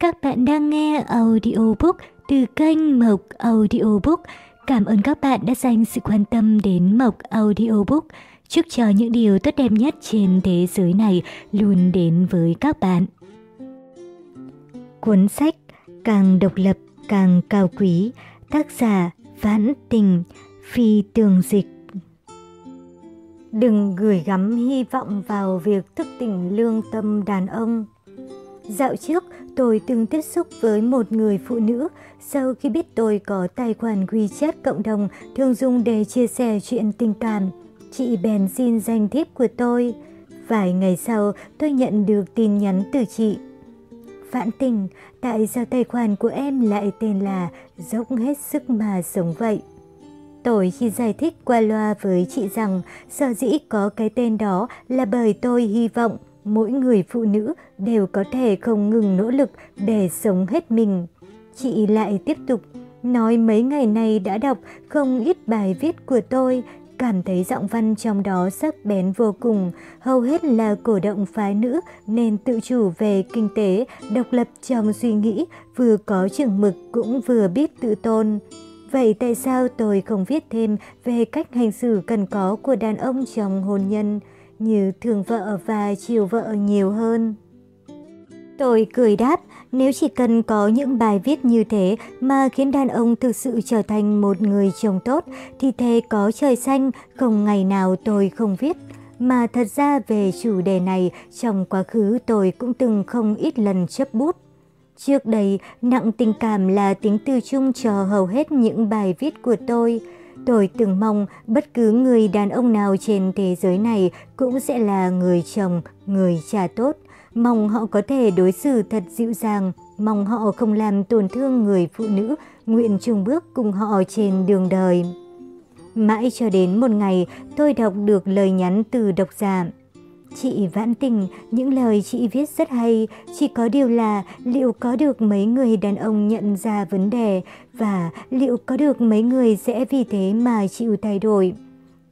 Các bạn đang nghe audiobook từ kênh Mộc Audiobook. Cảm ơn các bạn đã dành sự quan tâm đến Mộc Audiobook. Chúc cho những điều tốt đẹp nhất trên thế giới này luôn đến với các bạn. Cuốn sách Càng độc lập càng cao quý, tác giả Vãn Tình, Phi Tường Dịch. Đừng gửi gắm hy vọng vào việc thức tỉnh lương tâm đàn ông. Dạo trước, tôi từng tiếp xúc với một người phụ nữ. Sau khi biết tôi có tài khoản WeChat cộng đồng thường dùng để chia sẻ chuyện tình cảm, chị bèn xin danh thiếp của tôi. Vài ngày sau, tôi nhận được tin nhắn từ chị. Vãn tình, tại sao tài khoản của em lại tên là Dốc hết sức mà sống vậy? Tôi chỉ giải thích qua loa với chị rằng sở dĩ có cái tên đó là bởi tôi hy vọng mỗi người phụ nữ đều có thể không ngừng nỗ lực để sống hết mình. Chị lại tiếp tục nói mấy ngày nay đã đọc không ít bài viết của tôi, cảm thấy giọng văn trong đó sắc bén vô cùng, hầu hết là cổ động phái nữ nên tự chủ về kinh tế, độc lập trong suy nghĩ, vừa có chừng mực cũng vừa biết tự tôn. Vậy tại sao tôi không viết thêm về cách hành xử cần có của đàn ông trong hôn nhân? Như thương vợ và chiều vợ nhiều hơn. Tôi cười đáp, nếu chỉ cần có những bài viết như thế mà khiến đàn ông thực sự trở thành một người chồng tốt, thì thế có trời xanh, không ngày nào tôi không viết. Mà thật ra về chủ đề này, trong quá khứ tôi cũng từng không ít lần chấp bút. Trước đây, nặng tình cảm là tính từ chung cho hầu hết những bài viết của tôi. Tôi từng mong bất cứ người đàn ông nào trên thế giới này cũng sẽ là người chồng, người cha tốt. Mong họ có thể đối xử thật dịu dàng, mong họ không làm tổn thương người phụ nữ, nguyện chung bước cùng họ trên đường đời. Mãi cho đến một ngày, tôi đọc được lời nhắn từ độc giả. Chị Vãn Tình, những lời chị viết rất hay, chỉ có điều là liệu có được mấy người đàn ông nhận ra vấn đề và liệu có được mấy người sẽ vì thế mà chịu thay đổi.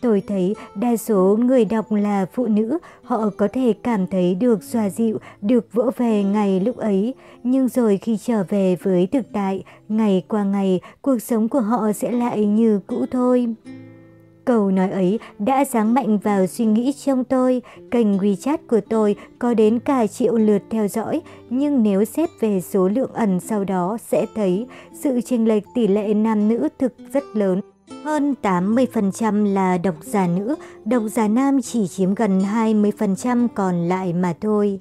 Tôi thấy đa số người đọc là phụ nữ, họ có thể cảm thấy được xoa dịu, được vỗ về ngày lúc ấy, nhưng rồi khi trở về với thực tại, ngày qua ngày, cuộc sống của họ sẽ lại như cũ thôi. Câu nói ấy đã giáng mạnh vào suy nghĩ trong tôi. Kênh WeChat của tôi có đến cả triệu lượt theo dõi, nhưng nếu xét về số lượng ẩn sau đó sẽ thấy sự chênh lệch tỷ lệ nam nữ thực rất lớn. Hơn 80% là độc giả nữ, độc giả nam chỉ chiếm gần 20% còn lại mà thôi.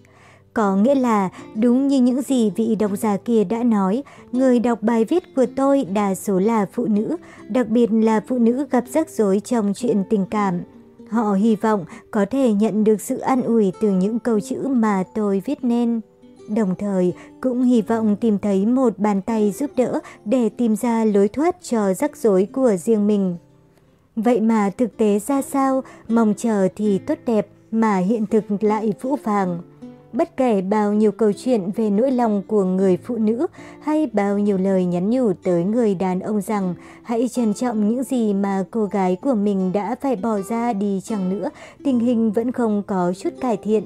Có nghĩa là đúng như những gì vị độc giả kia đã nói, người đọc bài viết của tôi đa số là phụ nữ, đặc biệt là phụ nữ gặp rắc rối trong chuyện tình cảm. Họ hy vọng có thể nhận được sự an ủi từ những câu chữ mà tôi viết nên. Đồng thời cũng hy vọng tìm thấy một bàn tay giúp đỡ để tìm ra lối thoát cho rắc rối của riêng mình. Vậy mà thực tế ra sao, mong chờ thì tốt đẹp mà hiện thực lại vũ vàng. Bất kể bao nhiêu câu chuyện về nỗi lòng của người phụ nữ hay bao nhiêu lời nhắn nhủ tới người đàn ông rằng hãy trân trọng những gì mà cô gái của mình đã phải bỏ ra đi chẳng nữa, tình hình vẫn không có chút cải thiện.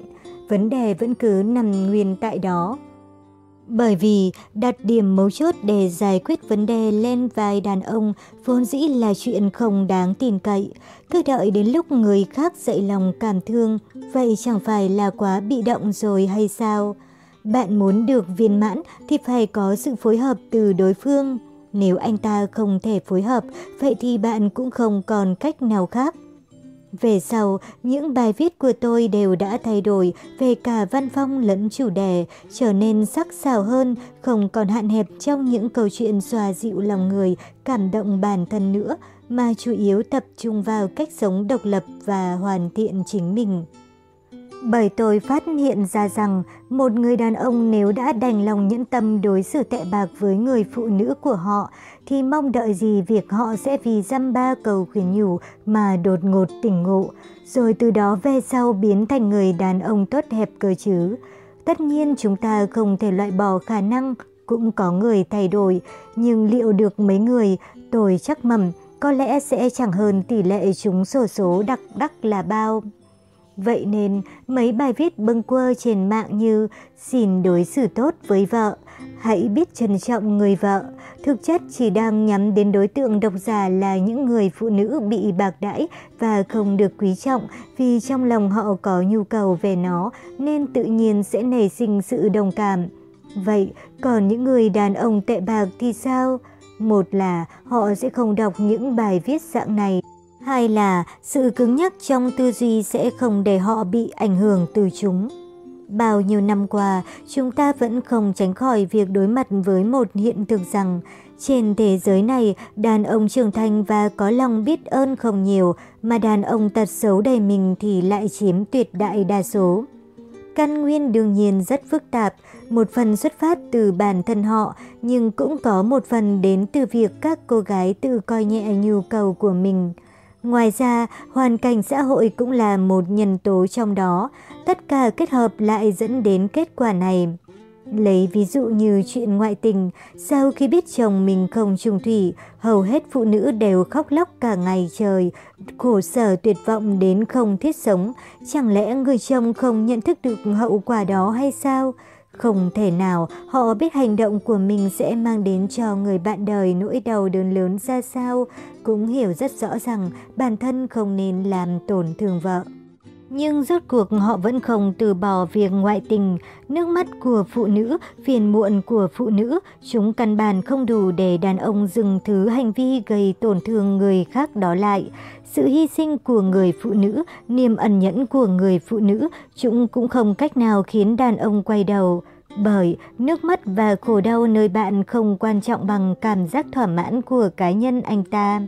Vấn đề vẫn cứ nằm nguyên tại đó. Bởi vì đặt điểm mấu chốt để giải quyết vấn đề lên vai đàn ông vốn dĩ là chuyện không đáng tin cậy. Cứ đợi đến lúc người khác dậy lòng cảm thương, vậy chẳng phải là quá bị động rồi hay sao? Bạn muốn được viên mãn thì phải có sự phối hợp từ đối phương. Nếu anh ta không thể phối hợp, vậy thì bạn cũng không còn cách nào khác. Về sau, những bài viết của tôi đều đã thay đổi về cả văn phong lẫn chủ đề, trở nên sắc sảo hơn, không còn hạn hẹp trong những câu chuyện xoa dịu lòng người, cảm động bản thân nữa, mà chủ yếu tập trung vào cách sống độc lập và hoàn thiện chính mình. Bởi tôi phát hiện ra rằng một người đàn ông nếu đã đành lòng nhẫn tâm đối xử tệ bạc với người phụ nữ của họ thì mong đợi gì việc họ sẽ vì dăm ba cầu khuyến nhủ mà đột ngột tỉnh ngộ, rồi từ đó về sau biến thành người đàn ông tốt đẹp cơ chứ. Tất nhiên chúng ta không thể loại bỏ khả năng cũng có người thay đổi, nhưng liệu được mấy người, tôi chắc mầm, có lẽ sẽ chẳng hơn tỷ lệ chúng sổ số đặc đắc là bao. Vậy nên mấy bài viết bâng quơ trên mạng như xin đối xử tốt với vợ Hãy biết trân trọng người vợ, thực chất chỉ đang nhắm đến đối tượng độc giả là những người phụ nữ bị bạc đãi và không được quý trọng vì trong lòng họ có nhu cầu về nó nên tự nhiên sẽ nảy sinh sự đồng cảm. Vậy còn những người đàn ông tệ bạc thì sao? Một là họ sẽ không đọc những bài viết dạng này. Hai là sự cứng nhắc trong tư duy sẽ không để họ bị ảnh hưởng từ chúng. Bao nhiêu năm qua, chúng ta vẫn không tránh khỏi việc đối mặt với một hiện thực rằng trên thế giới này, đàn ông trưởng thành và có lòng biết ơn không nhiều, mà đàn ông tật xấu đầy mình thì lại chiếm tuyệt đại đa số. Căn nguyên đương nhiên rất phức tạp, một phần xuất phát từ bản thân họ, nhưng cũng có một phần đến từ việc các cô gái tự coi nhẹ nhu cầu của mình. Ngoài ra, hoàn cảnh xã hội cũng là một nhân tố trong đó, tất cả kết hợp lại dẫn đến kết quả này. Lấy ví dụ như chuyện ngoại tình, sau khi biết chồng mình không trùng thủy, hầu hết phụ nữ đều khóc lóc cả ngày trời, khổ sở tuyệt vọng đến không thiết sống. Chẳng lẽ người chồng không nhận thức được hậu quả đó hay sao? Không thể nào họ biết hành động của mình sẽ mang đến cho người bạn đời nỗi đau đớn lớn ra sao, cũng hiểu rất rõ rằng bản thân không nên làm tổn thương vợ. Nhưng rốt cuộc họ vẫn không từ bỏ việc ngoại tình, nước mắt của phụ nữ, phiền muộn của phụ nữ, chúng căn bản không đủ để đàn ông dừng thứ hành vi gây tổn thương người khác đó lại. Sự hy sinh của người phụ nữ, niềm ẩn nhẫn của người phụ nữ, chúng cũng không cách nào khiến đàn ông quay đầu. Bởi nước mắt và khổ đau nơi bạn không quan trọng bằng cảm giác thỏa mãn của cá nhân anh ta.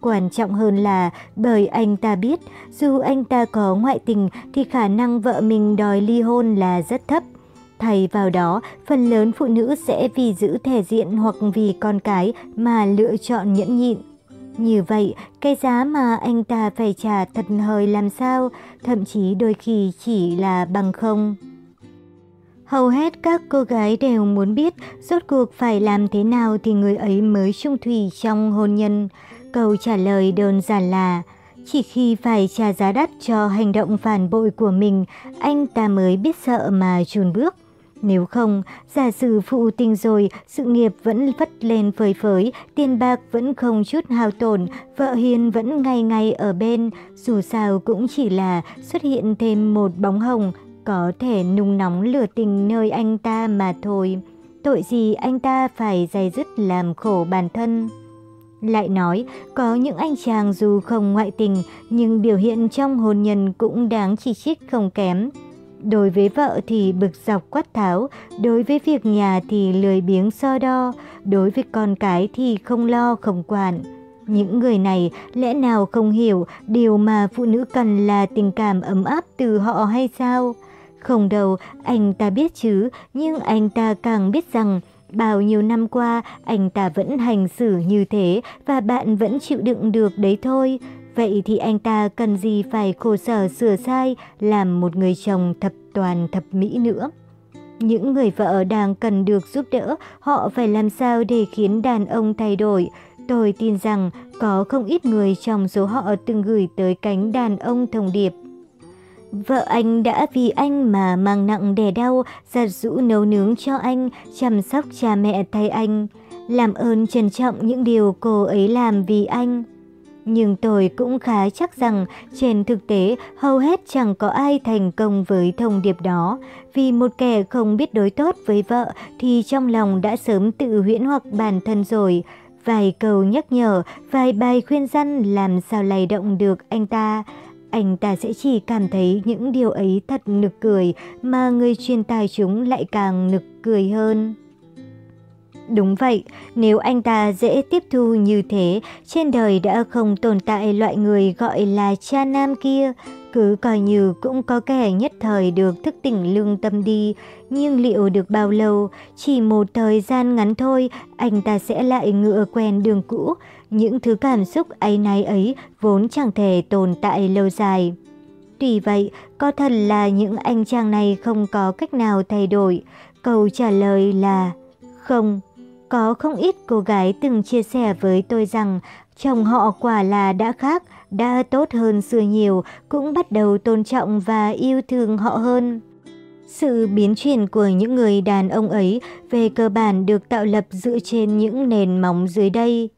Quan trọng hơn là bởi anh ta biết dù anh ta có ngoại tình thì khả năng vợ mình đòi ly hôn là rất thấp. Thay vào đó, phần lớn phụ nữ sẽ vì giữ thể diện hoặc vì con cái mà lựa chọn nhẫn nhịn. Như vậy, cái giá mà anh ta phải trả thật hời làm sao, thậm chí đôi khi chỉ là bằng không. Hầu hết các cô gái đều muốn biết rốt cuộc phải làm thế nào thì người ấy mới trung thủy trong hôn nhân. Câu trả lời đơn giản là chỉ khi phải trả giá đắt cho hành động phản bội của mình, anh ta mới biết sợ mà chùn bước. Nếu không, giả sử phụ tình rồi, sự nghiệp vẫn vất lên phơi phới, tiền bạc vẫn không chút hao tổn, vợ hiền vẫn ngày ngày ở bên, dù sao cũng chỉ là xuất hiện thêm một bóng hồng, có thể nung nóng lửa tình nơi anh ta mà thôi. Tội gì anh ta phải dày dứt làm khổ bản thân. Lại nói, có những anh chàng dù không ngoại tình, nhưng biểu hiện trong hôn nhân cũng đáng chỉ trích không kém. Đối với vợ thì bực dọc quát tháo, đối với việc nhà thì lười biếng so đo, đối với con cái thì không lo không quản. Những người này lẽ nào không hiểu điều mà phụ nữ cần là tình cảm ấm áp từ họ hay sao? Không đâu, anh ta biết chứ, nhưng anh ta càng biết rằng bao nhiêu năm qua anh ta vẫn hành xử như thế và bạn vẫn chịu đựng được đấy thôi. Vậy thì anh ta cần gì phải khổ sở sửa sai làm một người chồng thập toàn thập mỹ nữa. Những người vợ đang cần được giúp đỡ, họ phải làm sao để khiến đàn ông thay đổi. Tôi tin rằng có không ít người trong số họ từng gửi tới cánh đàn ông thông điệp. Vợ anh đã vì anh mà mang nặng đè đau, giặt rũ nấu nướng cho anh, chăm sóc cha mẹ thay anh. Làm ơn trân trọng những điều cô ấy làm vì anh. Nhưng tôi cũng khá chắc rằng trên thực tế hầu hết chẳng có ai thành công với thông điệp đó. Vì một kẻ không biết đối tốt với vợ thì trong lòng đã sớm tự huyễn hoặc bản thân rồi. Vài câu nhắc nhở, vài bài khuyên răn làm sao lay động được anh ta anh ta sẽ chỉ cảm thấy những điều ấy thật nực cười mà người truyền tài chúng lại càng nực cười hơn. Đúng vậy, nếu anh ta dễ tiếp thu như thế, trên đời đã không tồn tại loại người gọi là cha nam kia. Cứ coi như cũng có kẻ nhất thời được thức tỉnh lương tâm đi, nhưng liệu được bao lâu, chỉ một thời gian ngắn thôi, anh ta sẽ lại ngựa quen đường cũ. Những thứ cảm xúc ấy náy ấy vốn chẳng thể tồn tại lâu dài. Tuy vậy, có thật là những anh chàng này không có cách nào thay đổi. Câu trả lời là không. Có không ít cô gái từng chia sẻ với tôi rằng chồng họ quả là đã khác, đã tốt hơn xưa nhiều, cũng bắt đầu tôn trọng và yêu thương họ hơn. Sự biến chuyển của những người đàn ông ấy về cơ bản được tạo lập dựa trên những nền móng dưới đây.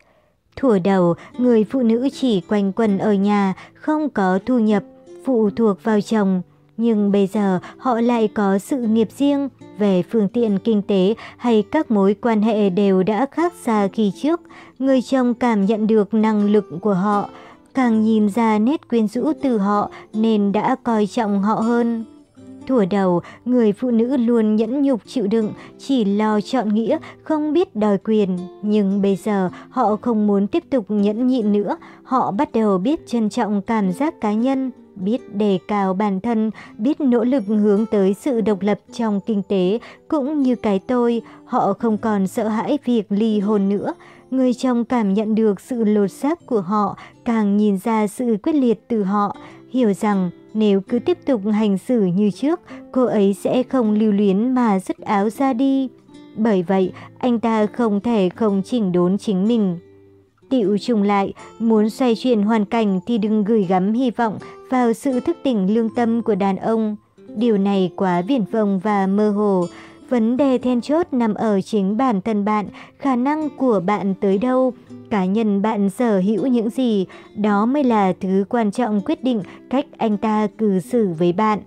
Thủa đầu, người phụ nữ chỉ quanh quần ở nhà, không có thu nhập, phụ thuộc vào chồng. Nhưng bây giờ họ lại có sự nghiệp riêng, về phương tiện kinh tế hay các mối quan hệ đều đã khác xa khi trước. Người chồng cảm nhận được năng lực của họ, càng nhìn ra nét quyến rũ từ họ nên đã coi trọng họ hơn. Thủa đầu, người phụ nữ luôn nhẫn nhục chịu đựng, chỉ lo chọn nghĩa, không biết đòi quyền. Nhưng bây giờ họ không muốn tiếp tục nhẫn nhịn nữa, họ bắt đầu biết trân trọng cảm giác cá nhân, biết đề cao bản thân, biết nỗ lực hướng tới sự độc lập trong kinh tế, cũng như cái tôi, họ không còn sợ hãi việc ly hôn nữa. Người chồng cảm nhận được sự lột xác của họ, càng nhìn ra sự quyết liệt từ họ, hiểu rằng nếu cứ tiếp tục hành xử như trước, cô ấy sẽ không lưu luyến mà dứt áo ra đi. Bởi vậy, anh ta không thể không chỉnh đốn chính mình. Tiệu trùng lại, muốn xoay chuyển hoàn cảnh thì đừng gửi gắm hy vọng vào sự thức tỉnh lương tâm của đàn ông. Điều này quá viển vông và mơ hồ. Vấn đề then chốt nằm ở chính bản thân bạn, khả năng của bạn tới đâu, cá nhân bạn sở hữu những gì, đó mới là thứ quan trọng quyết định cách anh ta cư xử với bạn.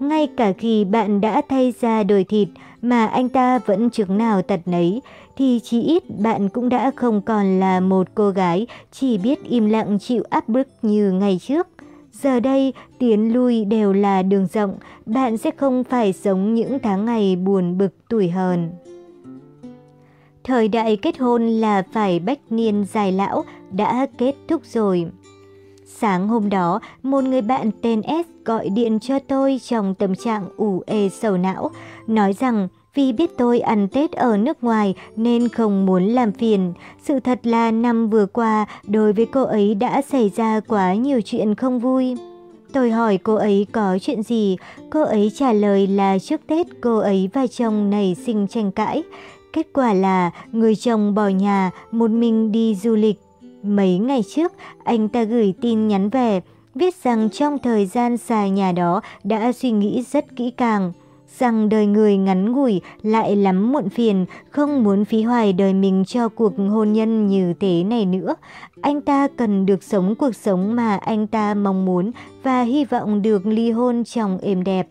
Ngay cả khi bạn đã thay ra đổi thịt mà anh ta vẫn chứng nào tật nấy, thì chỉ ít bạn cũng đã không còn là một cô gái chỉ biết im lặng chịu áp bức như ngày trước. Giờ đây, tiến lui đều là đường rộng, bạn sẽ không phải sống những tháng ngày buồn bực tuổi hờn. Thời đại kết hôn là phải bách niên dài lão đã kết thúc rồi. Sáng hôm đó, một người bạn tên S gọi điện cho tôi trong tâm trạng ủ ê sầu não, nói rằng vì biết tôi ăn Tết ở nước ngoài nên không muốn làm phiền. Sự thật là năm vừa qua, đối với cô ấy đã xảy ra quá nhiều chuyện không vui. Tôi hỏi cô ấy có chuyện gì, cô ấy trả lời là trước Tết cô ấy và chồng nảy sinh tranh cãi. Kết quả là người chồng bỏ nhà, một mình đi du lịch. Mấy ngày trước, anh ta gửi tin nhắn về, viết rằng trong thời gian xa nhà đó đã suy nghĩ rất kỹ càng rằng đời người ngắn ngủi lại lắm muộn phiền, không muốn phí hoài đời mình cho cuộc hôn nhân như thế này nữa. Anh ta cần được sống cuộc sống mà anh ta mong muốn và hy vọng được ly hôn trong êm đẹp.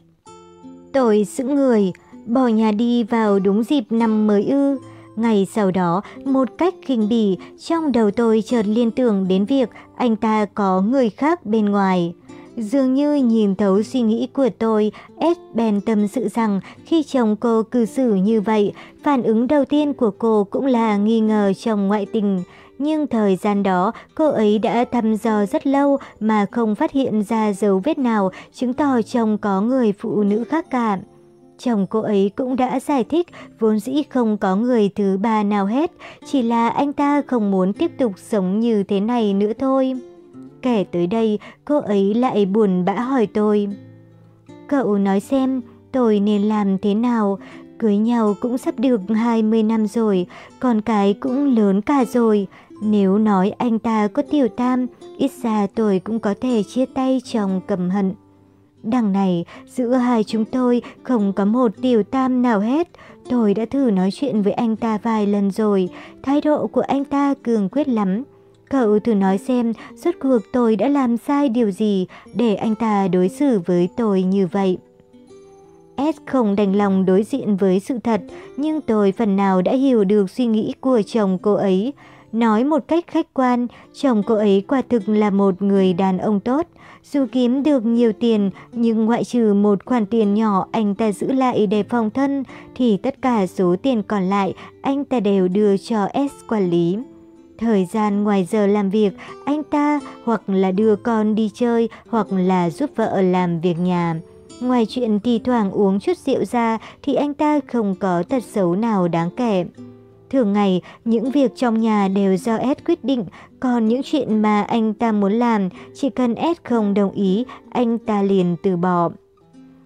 Tôi sững người, bỏ nhà đi vào đúng dịp năm mới ư. Ngày sau đó, một cách khinh bỉ, trong đầu tôi chợt liên tưởng đến việc anh ta có người khác bên ngoài. Dường như nhìn thấu suy nghĩ của tôi, S bèn tâm sự rằng khi chồng cô cư xử như vậy, phản ứng đầu tiên của cô cũng là nghi ngờ chồng ngoại tình. Nhưng thời gian đó, cô ấy đã thăm dò rất lâu mà không phát hiện ra dấu vết nào chứng tỏ chồng có người phụ nữ khác cả. Chồng cô ấy cũng đã giải thích vốn dĩ không có người thứ ba nào hết, chỉ là anh ta không muốn tiếp tục sống như thế này nữa thôi. Kể tới đây, cô ấy lại buồn bã hỏi tôi. Cậu nói xem, tôi nên làm thế nào? Cưới nhau cũng sắp được 20 năm rồi, con cái cũng lớn cả rồi. Nếu nói anh ta có tiểu tam, ít ra tôi cũng có thể chia tay trong cầm hận. Đằng này, giữa hai chúng tôi không có một tiểu tam nào hết. Tôi đã thử nói chuyện với anh ta vài lần rồi, thái độ của anh ta cường quyết lắm. Cậu thử nói xem, suốt cuộc tôi đã làm sai điều gì để anh ta đối xử với tôi như vậy. S không đành lòng đối diện với sự thật, nhưng tôi phần nào đã hiểu được suy nghĩ của chồng cô ấy. Nói một cách khách quan, chồng cô ấy quả thực là một người đàn ông tốt. Dù kiếm được nhiều tiền, nhưng ngoại trừ một khoản tiền nhỏ anh ta giữ lại để phòng thân, thì tất cả số tiền còn lại anh ta đều đưa cho S quản lý. Thời gian ngoài giờ làm việc, anh ta hoặc là đưa con đi chơi hoặc là giúp vợ làm việc nhà. Ngoài chuyện thì thoảng uống chút rượu ra thì anh ta không có tật xấu nào đáng kể. Thường ngày, những việc trong nhà đều do Ed quyết định, còn những chuyện mà anh ta muốn làm, chỉ cần Ed không đồng ý, anh ta liền từ bỏ.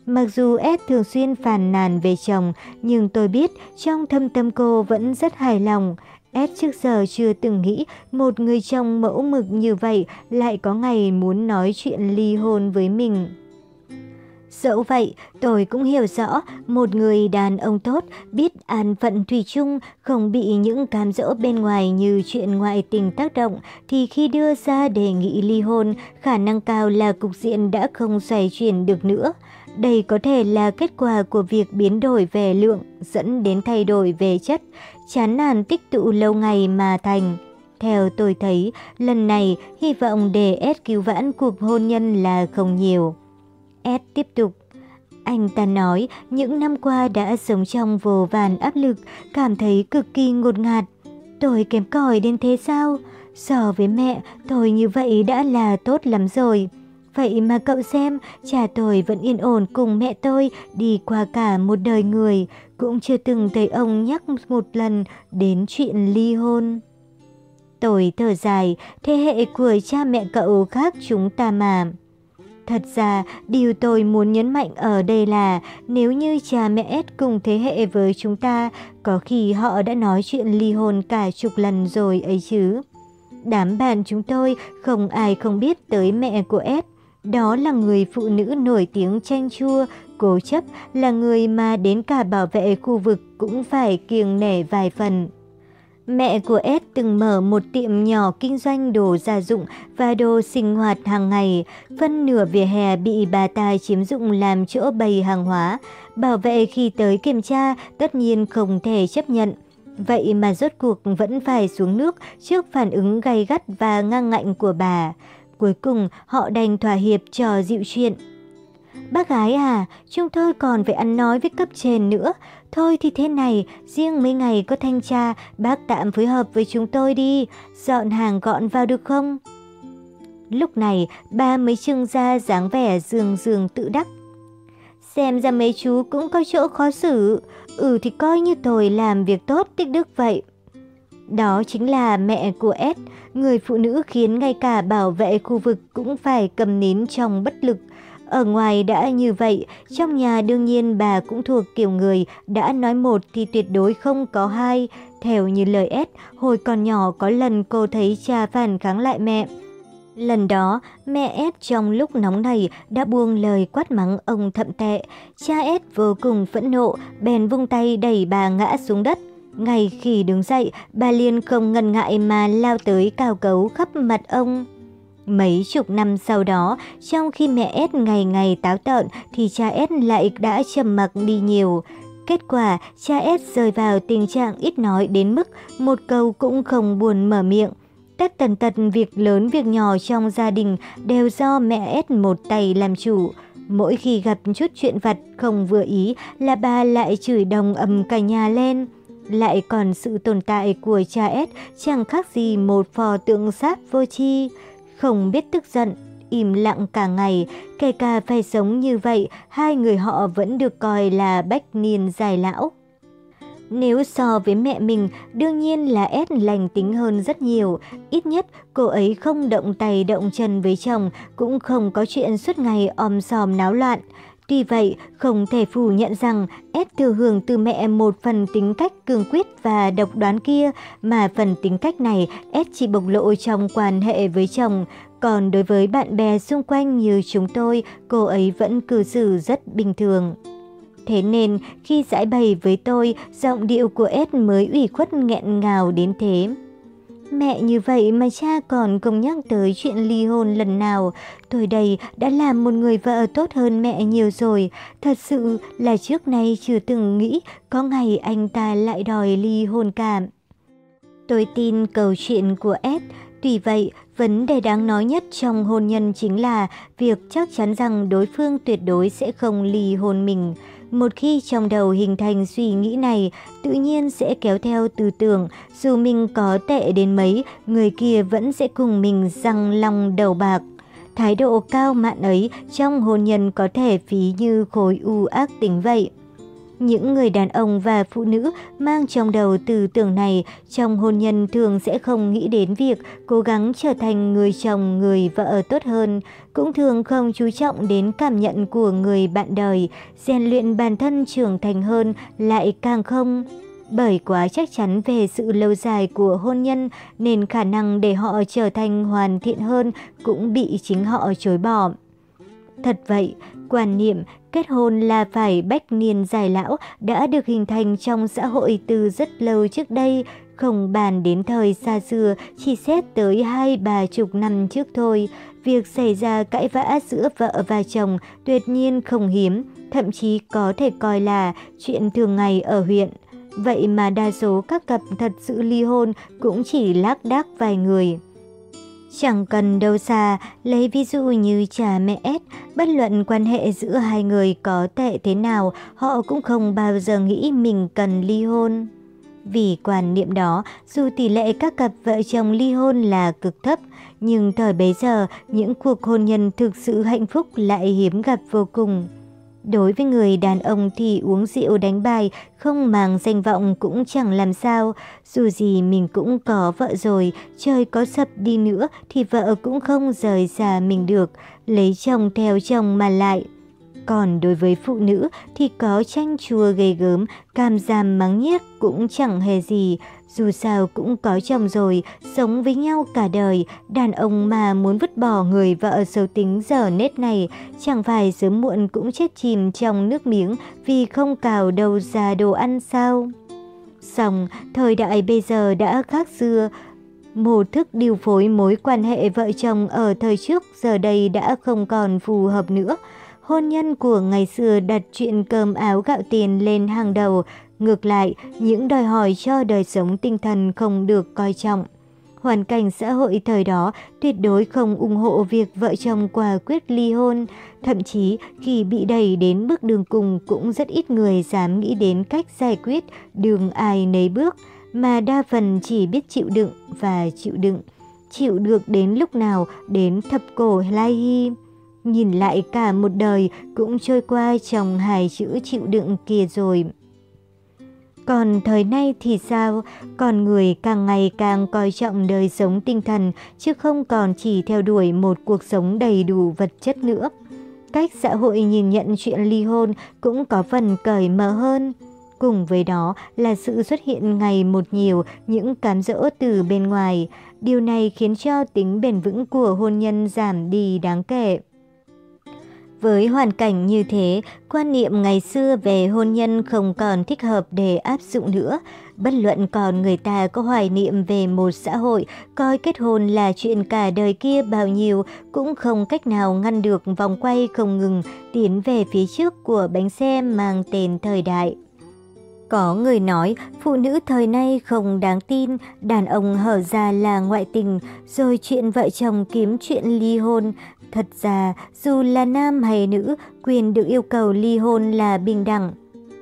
Mặc dù Ed thường xuyên phàn nàn về chồng, nhưng tôi biết trong thâm tâm cô vẫn rất hài lòng. Ad trước giờ chưa từng nghĩ một người chồng mẫu mực như vậy lại có ngày muốn nói chuyện ly hôn với mình. Dẫu vậy, tôi cũng hiểu rõ một người đàn ông tốt biết an phận thủy chung, không bị những cám dỗ bên ngoài như chuyện ngoại tình tác động, thì khi đưa ra đề nghị ly hôn, khả năng cao là cục diện đã không xoay chuyển được nữa. Đây có thể là kết quả của việc biến đổi về lượng dẫn đến thay đổi về chất, chán nản tích tụ lâu ngày mà thành. Theo tôi thấy, lần này hy vọng để S cứu vãn cuộc hôn nhân là không nhiều. S tiếp tục. Anh ta nói những năm qua đã sống trong vô vàn áp lực, cảm thấy cực kỳ ngột ngạt. Tôi kém cỏi đến thế sao? So với mẹ, tôi như vậy đã là tốt lắm rồi. Vậy mà cậu xem, cha tôi vẫn yên ổn cùng mẹ tôi đi qua cả một đời người, cũng chưa từng thấy ông nhắc một lần đến chuyện ly hôn. Tôi thở dài, thế hệ của cha mẹ cậu khác chúng ta mà. Thật ra, điều tôi muốn nhấn mạnh ở đây là nếu như cha mẹ S cùng thế hệ với chúng ta, có khi họ đã nói chuyện ly hôn cả chục lần rồi ấy chứ. Đám bạn chúng tôi không ai không biết tới mẹ của S. Đó là người phụ nữ nổi tiếng chanh chua, cố chấp, là người mà đến cả bảo vệ khu vực cũng phải kiêng nể vài phần. Mẹ của Ed từng mở một tiệm nhỏ kinh doanh đồ gia dụng và đồ sinh hoạt hàng ngày. Phân nửa vỉa hè bị bà ta chiếm dụng làm chỗ bày hàng hóa. Bảo vệ khi tới kiểm tra tất nhiên không thể chấp nhận. Vậy mà rốt cuộc vẫn phải xuống nước trước phản ứng gay gắt và ngang ngạnh của bà. Cuối cùng họ đành thỏa hiệp trò dịu chuyện. Bác gái à, chúng tôi còn phải ăn nói với cấp trên nữa. Thôi thì thế này, riêng mấy ngày có thanh tra, bác tạm phối hợp với chúng tôi đi, dọn hàng gọn vào được không? Lúc này, ba mấy trưng ra dáng vẻ dường dường tự đắc. Xem ra mấy chú cũng có chỗ khó xử, ừ thì coi như tôi làm việc tốt tích đức vậy. Đó chính là mẹ của Ed, người phụ nữ khiến ngay cả bảo vệ khu vực cũng phải cầm nín trong bất lực. Ở ngoài đã như vậy, trong nhà đương nhiên bà cũng thuộc kiểu người đã nói một thì tuyệt đối không có hai. Theo như lời Ed, hồi còn nhỏ có lần cô thấy cha phản kháng lại mẹ. Lần đó, mẹ Ed trong lúc nóng này đã buông lời quát mắng ông thậm tệ. Cha Ed vô cùng phẫn nộ, bèn vung tay đẩy bà ngã xuống đất. Ngay khi đứng dậy, bà liên không ngần ngại mà lao tới cao cấu khắp mặt ông. Mấy chục năm sau đó, trong khi mẹ ép ngày ngày táo tợn thì cha ép lại đã trầm mặc đi nhiều. Kết quả, cha ép rơi vào tình trạng ít nói đến mức một câu cũng không buồn mở miệng. Tất tần tật việc lớn việc nhỏ trong gia đình đều do mẹ ép một tay làm chủ. Mỗi khi gặp chút chuyện vặt không vừa ý là bà lại chửi đồng ầm cả nhà lên. Lại còn sự tồn tại của cha Ed chẳng khác gì một phò tượng sáp vô tri, không biết tức giận, im lặng cả ngày, kể cả phải sống như vậy, hai người họ vẫn được coi là bách niên dài lão. Nếu so với mẹ mình, đương nhiên là S lành tính hơn rất nhiều. Ít nhất, cô ấy không động tay động chân với chồng, cũng không có chuyện suốt ngày om sòm náo loạn. Tuy vậy, không thể phủ nhận rằng S thừa hưởng từ mẹ một phần tính cách cương quyết và độc đoán kia, mà phần tính cách này S chỉ bộc lộ trong quan hệ với chồng. Còn đối với bạn bè xung quanh như chúng tôi, cô ấy vẫn cư xử rất bình thường. Thế nên, khi giải bày với tôi, giọng điệu của S mới ủy khuất nghẹn ngào đến thế. Mẹ như vậy mà cha còn không nhắc tới chuyện ly hôn lần nào. Tôi đây đã làm một người vợ tốt hơn mẹ nhiều rồi. Thật sự là trước nay chưa từng nghĩ có ngày anh ta lại đòi ly hôn cả. Tôi tin câu chuyện của Ed. Tuy vậy, vấn đề đáng nói nhất trong hôn nhân chính là việc chắc chắn rằng đối phương tuyệt đối sẽ không ly hôn mình. Một khi trong đầu hình thành suy nghĩ này, tự nhiên sẽ kéo theo tư tưởng, dù mình có tệ đến mấy, người kia vẫn sẽ cùng mình răng long đầu bạc. Thái độ cao mạn ấy trong hôn nhân có thể phí như khối u ác tính vậy. Những người đàn ông và phụ nữ mang trong đầu tư tưởng này trong hôn nhân thường sẽ không nghĩ đến việc cố gắng trở thành người chồng, người vợ tốt hơn, cũng thường không chú trọng đến cảm nhận của người bạn đời, rèn luyện bản thân trưởng thành hơn lại càng không. Bởi quá chắc chắn về sự lâu dài của hôn nhân nên khả năng để họ trở thành hoàn thiện hơn cũng bị chính họ chối bỏ. Thật vậy, Quan niệm kết hôn là phải bách niên dài lão đã được hình thành trong xã hội từ rất lâu trước đây, không bàn đến thời xa xưa, chỉ xét tới hai ba chục năm trước thôi. Việc xảy ra cãi vã giữa vợ và chồng tuyệt nhiên không hiếm, thậm chí có thể coi là chuyện thường ngày ở huyện. Vậy mà đa số các cặp thật sự ly hôn cũng chỉ lác đác vài người. Chẳng cần đâu xa, lấy ví dụ như cha mẹ S, bất luận quan hệ giữa hai người có tệ thế nào, họ cũng không bao giờ nghĩ mình cần ly hôn. Vì quan niệm đó, dù tỷ lệ các cặp vợ chồng ly hôn là cực thấp, nhưng thời bấy giờ, những cuộc hôn nhân thực sự hạnh phúc lại hiếm gặp vô cùng. Đối với người đàn ông thì uống rượu đánh bài, không màng danh vọng cũng chẳng làm sao. Dù gì mình cũng có vợ rồi, trời có sập đi nữa thì vợ cũng không rời xa mình được, lấy chồng theo chồng mà lại. Còn đối với phụ nữ thì có tranh chua gây gớm, cam giam mắng nhiếc cũng chẳng hề gì. Dù sao cũng có chồng rồi, sống với nhau cả đời, đàn ông mà muốn vứt bỏ người vợ xấu tính dở nết này, chẳng phải sớm muộn cũng chết chìm trong nước miếng vì không cào đầu ra đồ ăn sao. Xong, thời đại bây giờ đã khác xưa, một thức điều phối mối quan hệ vợ chồng ở thời trước giờ đây đã không còn phù hợp nữa. Hôn nhân của ngày xưa đặt chuyện cơm áo gạo tiền lên hàng đầu, ngược lại, những đòi hỏi cho đời sống tinh thần không được coi trọng. Hoàn cảnh xã hội thời đó tuyệt đối không ủng hộ việc vợ chồng quả quyết ly hôn, thậm chí khi bị đẩy đến bước đường cùng cũng rất ít người dám nghĩ đến cách giải quyết đường ai nấy bước, mà đa phần chỉ biết chịu đựng và chịu đựng. Chịu được đến lúc nào đến thập cổ lai hy. Nhìn lại cả một đời cũng trôi qua trong hai chữ chịu đựng kia rồi. Còn thời nay thì sao? Con người càng ngày càng coi trọng đời sống tinh thần, chứ không còn chỉ theo đuổi một cuộc sống đầy đủ vật chất nữa. Cách xã hội nhìn nhận chuyện ly hôn cũng có phần cởi mở hơn. Cùng với đó là sự xuất hiện ngày một nhiều những cám dỗ từ bên ngoài. Điều này khiến cho tính bền vững của hôn nhân giảm đi đáng kể. Với hoàn cảnh như thế, quan niệm ngày xưa về hôn nhân không còn thích hợp để áp dụng nữa. Bất luận còn người ta có hoài niệm về một xã hội, coi kết hôn là chuyện cả đời kia bao nhiêu, cũng không cách nào ngăn được vòng quay không ngừng tiến về phía trước của bánh xe mang tên thời đại. Có người nói phụ nữ thời nay không đáng tin, đàn ông hở ra là ngoại tình, rồi chuyện vợ chồng kiếm chuyện ly hôn, Thật ra, dù là nam hay nữ, quyền được yêu cầu ly hôn là bình đẳng.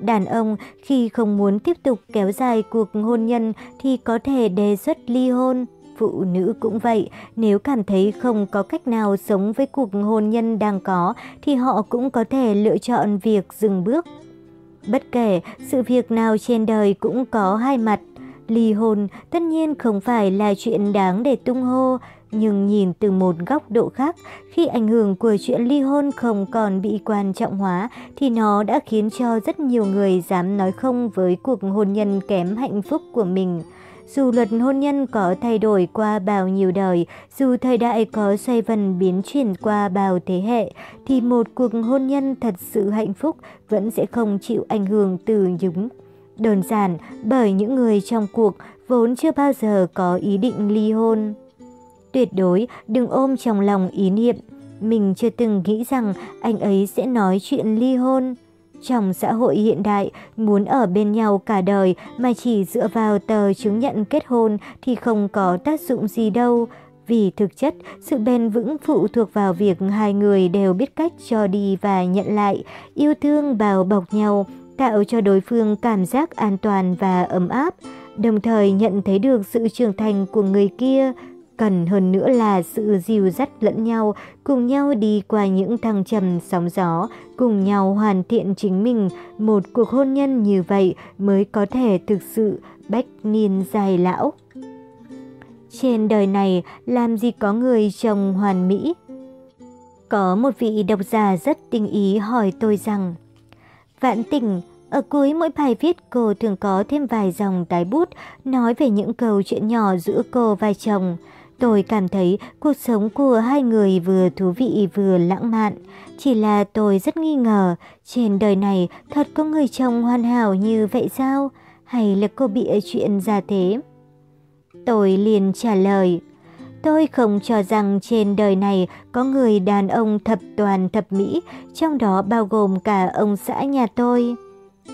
Đàn ông khi không muốn tiếp tục kéo dài cuộc hôn nhân thì có thể đề xuất ly hôn. Phụ nữ cũng vậy, nếu cảm thấy không có cách nào sống với cuộc hôn nhân đang có thì họ cũng có thể lựa chọn việc dừng bước. Bất kể sự việc nào trên đời cũng có hai mặt. Ly hôn tất nhiên không phải là chuyện đáng để tung hô, nhưng nhìn từ một góc độ khác, khi ảnh hưởng của chuyện ly hôn không còn bị quan trọng hóa thì nó đã khiến cho rất nhiều người dám nói không với cuộc hôn nhân kém hạnh phúc của mình. Dù luật hôn nhân có thay đổi qua bao nhiêu đời, dù thời đại có xoay vần biến chuyển qua bao thế hệ, thì một cuộc hôn nhân thật sự hạnh phúc vẫn sẽ không chịu ảnh hưởng từ những đơn giản bởi những người trong cuộc vốn chưa bao giờ có ý định ly hôn. Tuyệt đối đừng ôm trong lòng ý niệm, mình chưa từng nghĩ rằng anh ấy sẽ nói chuyện ly hôn. Trong xã hội hiện đại, muốn ở bên nhau cả đời mà chỉ dựa vào tờ chứng nhận kết hôn thì không có tác dụng gì đâu. Vì thực chất, sự bền vững phụ thuộc vào việc hai người đều biết cách cho đi và nhận lại, yêu thương bào bọc nhau, tạo cho đối phương cảm giác an toàn và ấm áp, đồng thời nhận thấy được sự trưởng thành của người kia, Cần hơn nữa là sự dìu dắt lẫn nhau, cùng nhau đi qua những thăng trầm sóng gió, cùng nhau hoàn thiện chính mình. Một cuộc hôn nhân như vậy mới có thể thực sự bách niên dài lão. Trên đời này làm gì có người chồng hoàn mỹ? Có một vị độc giả rất tinh ý hỏi tôi rằng Vạn tình, ở cuối mỗi bài viết cô thường có thêm vài dòng tái bút nói về những câu chuyện nhỏ giữa cô và chồng. Tôi cảm thấy cuộc sống của hai người vừa thú vị vừa lãng mạn. Chỉ là tôi rất nghi ngờ, trên đời này thật có người chồng hoàn hảo như vậy sao? Hay là cô bị chuyện ra thế? Tôi liền trả lời, tôi không cho rằng trên đời này có người đàn ông thập toàn thập mỹ, trong đó bao gồm cả ông xã nhà tôi.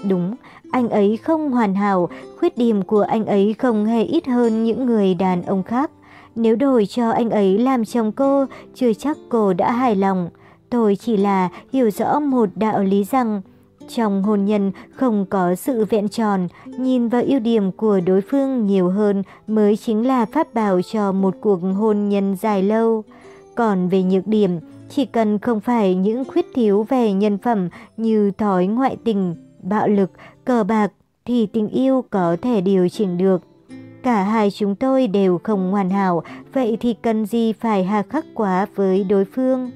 Đúng, anh ấy không hoàn hảo, khuyết điểm của anh ấy không hề ít hơn những người đàn ông khác. Nếu đổi cho anh ấy làm chồng cô, chưa chắc cô đã hài lòng. Tôi chỉ là hiểu rõ một đạo lý rằng, trong hôn nhân không có sự vẹn tròn, nhìn vào ưu điểm của đối phương nhiều hơn mới chính là pháp bảo cho một cuộc hôn nhân dài lâu. Còn về nhược điểm, chỉ cần không phải những khuyết thiếu về nhân phẩm như thói ngoại tình, bạo lực, cờ bạc thì tình yêu có thể điều chỉnh được. Cả hai chúng tôi đều không hoàn hảo, vậy thì cần gì phải hà khắc quá với đối phương?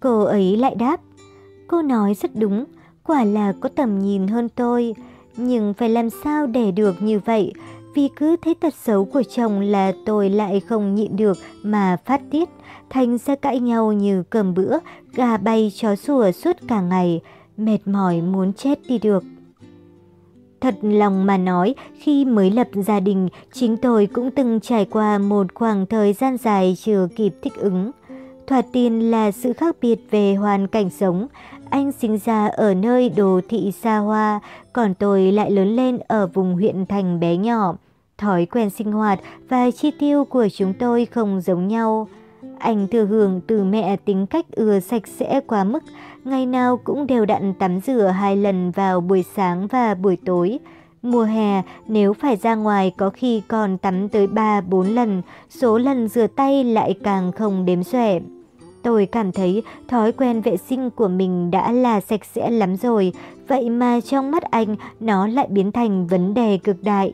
Cô ấy lại đáp, cô nói rất đúng, quả là có tầm nhìn hơn tôi, nhưng phải làm sao để được như vậy, vì cứ thấy tật xấu của chồng là tôi lại không nhịn được mà phát tiết, thành ra cãi nhau như cơm bữa, gà bay chó sủa suốt cả ngày, mệt mỏi muốn chết đi được. Thật lòng mà nói, khi mới lập gia đình, chính tôi cũng từng trải qua một khoảng thời gian dài chưa kịp thích ứng. Thoạt tiên là sự khác biệt về hoàn cảnh sống. Anh sinh ra ở nơi đồ thị xa hoa, còn tôi lại lớn lên ở vùng huyện thành bé nhỏ. Thói quen sinh hoạt và chi tiêu của chúng tôi không giống nhau. Anh thừa hưởng từ mẹ tính cách ưa sạch sẽ quá mức, ngày nào cũng đều đặn tắm rửa hai lần vào buổi sáng và buổi tối. Mùa hè, nếu phải ra ngoài có khi còn tắm tới 3-4 lần, số lần rửa tay lại càng không đếm xuể. Tôi cảm thấy thói quen vệ sinh của mình đã là sạch sẽ lắm rồi, vậy mà trong mắt anh nó lại biến thành vấn đề cực đại.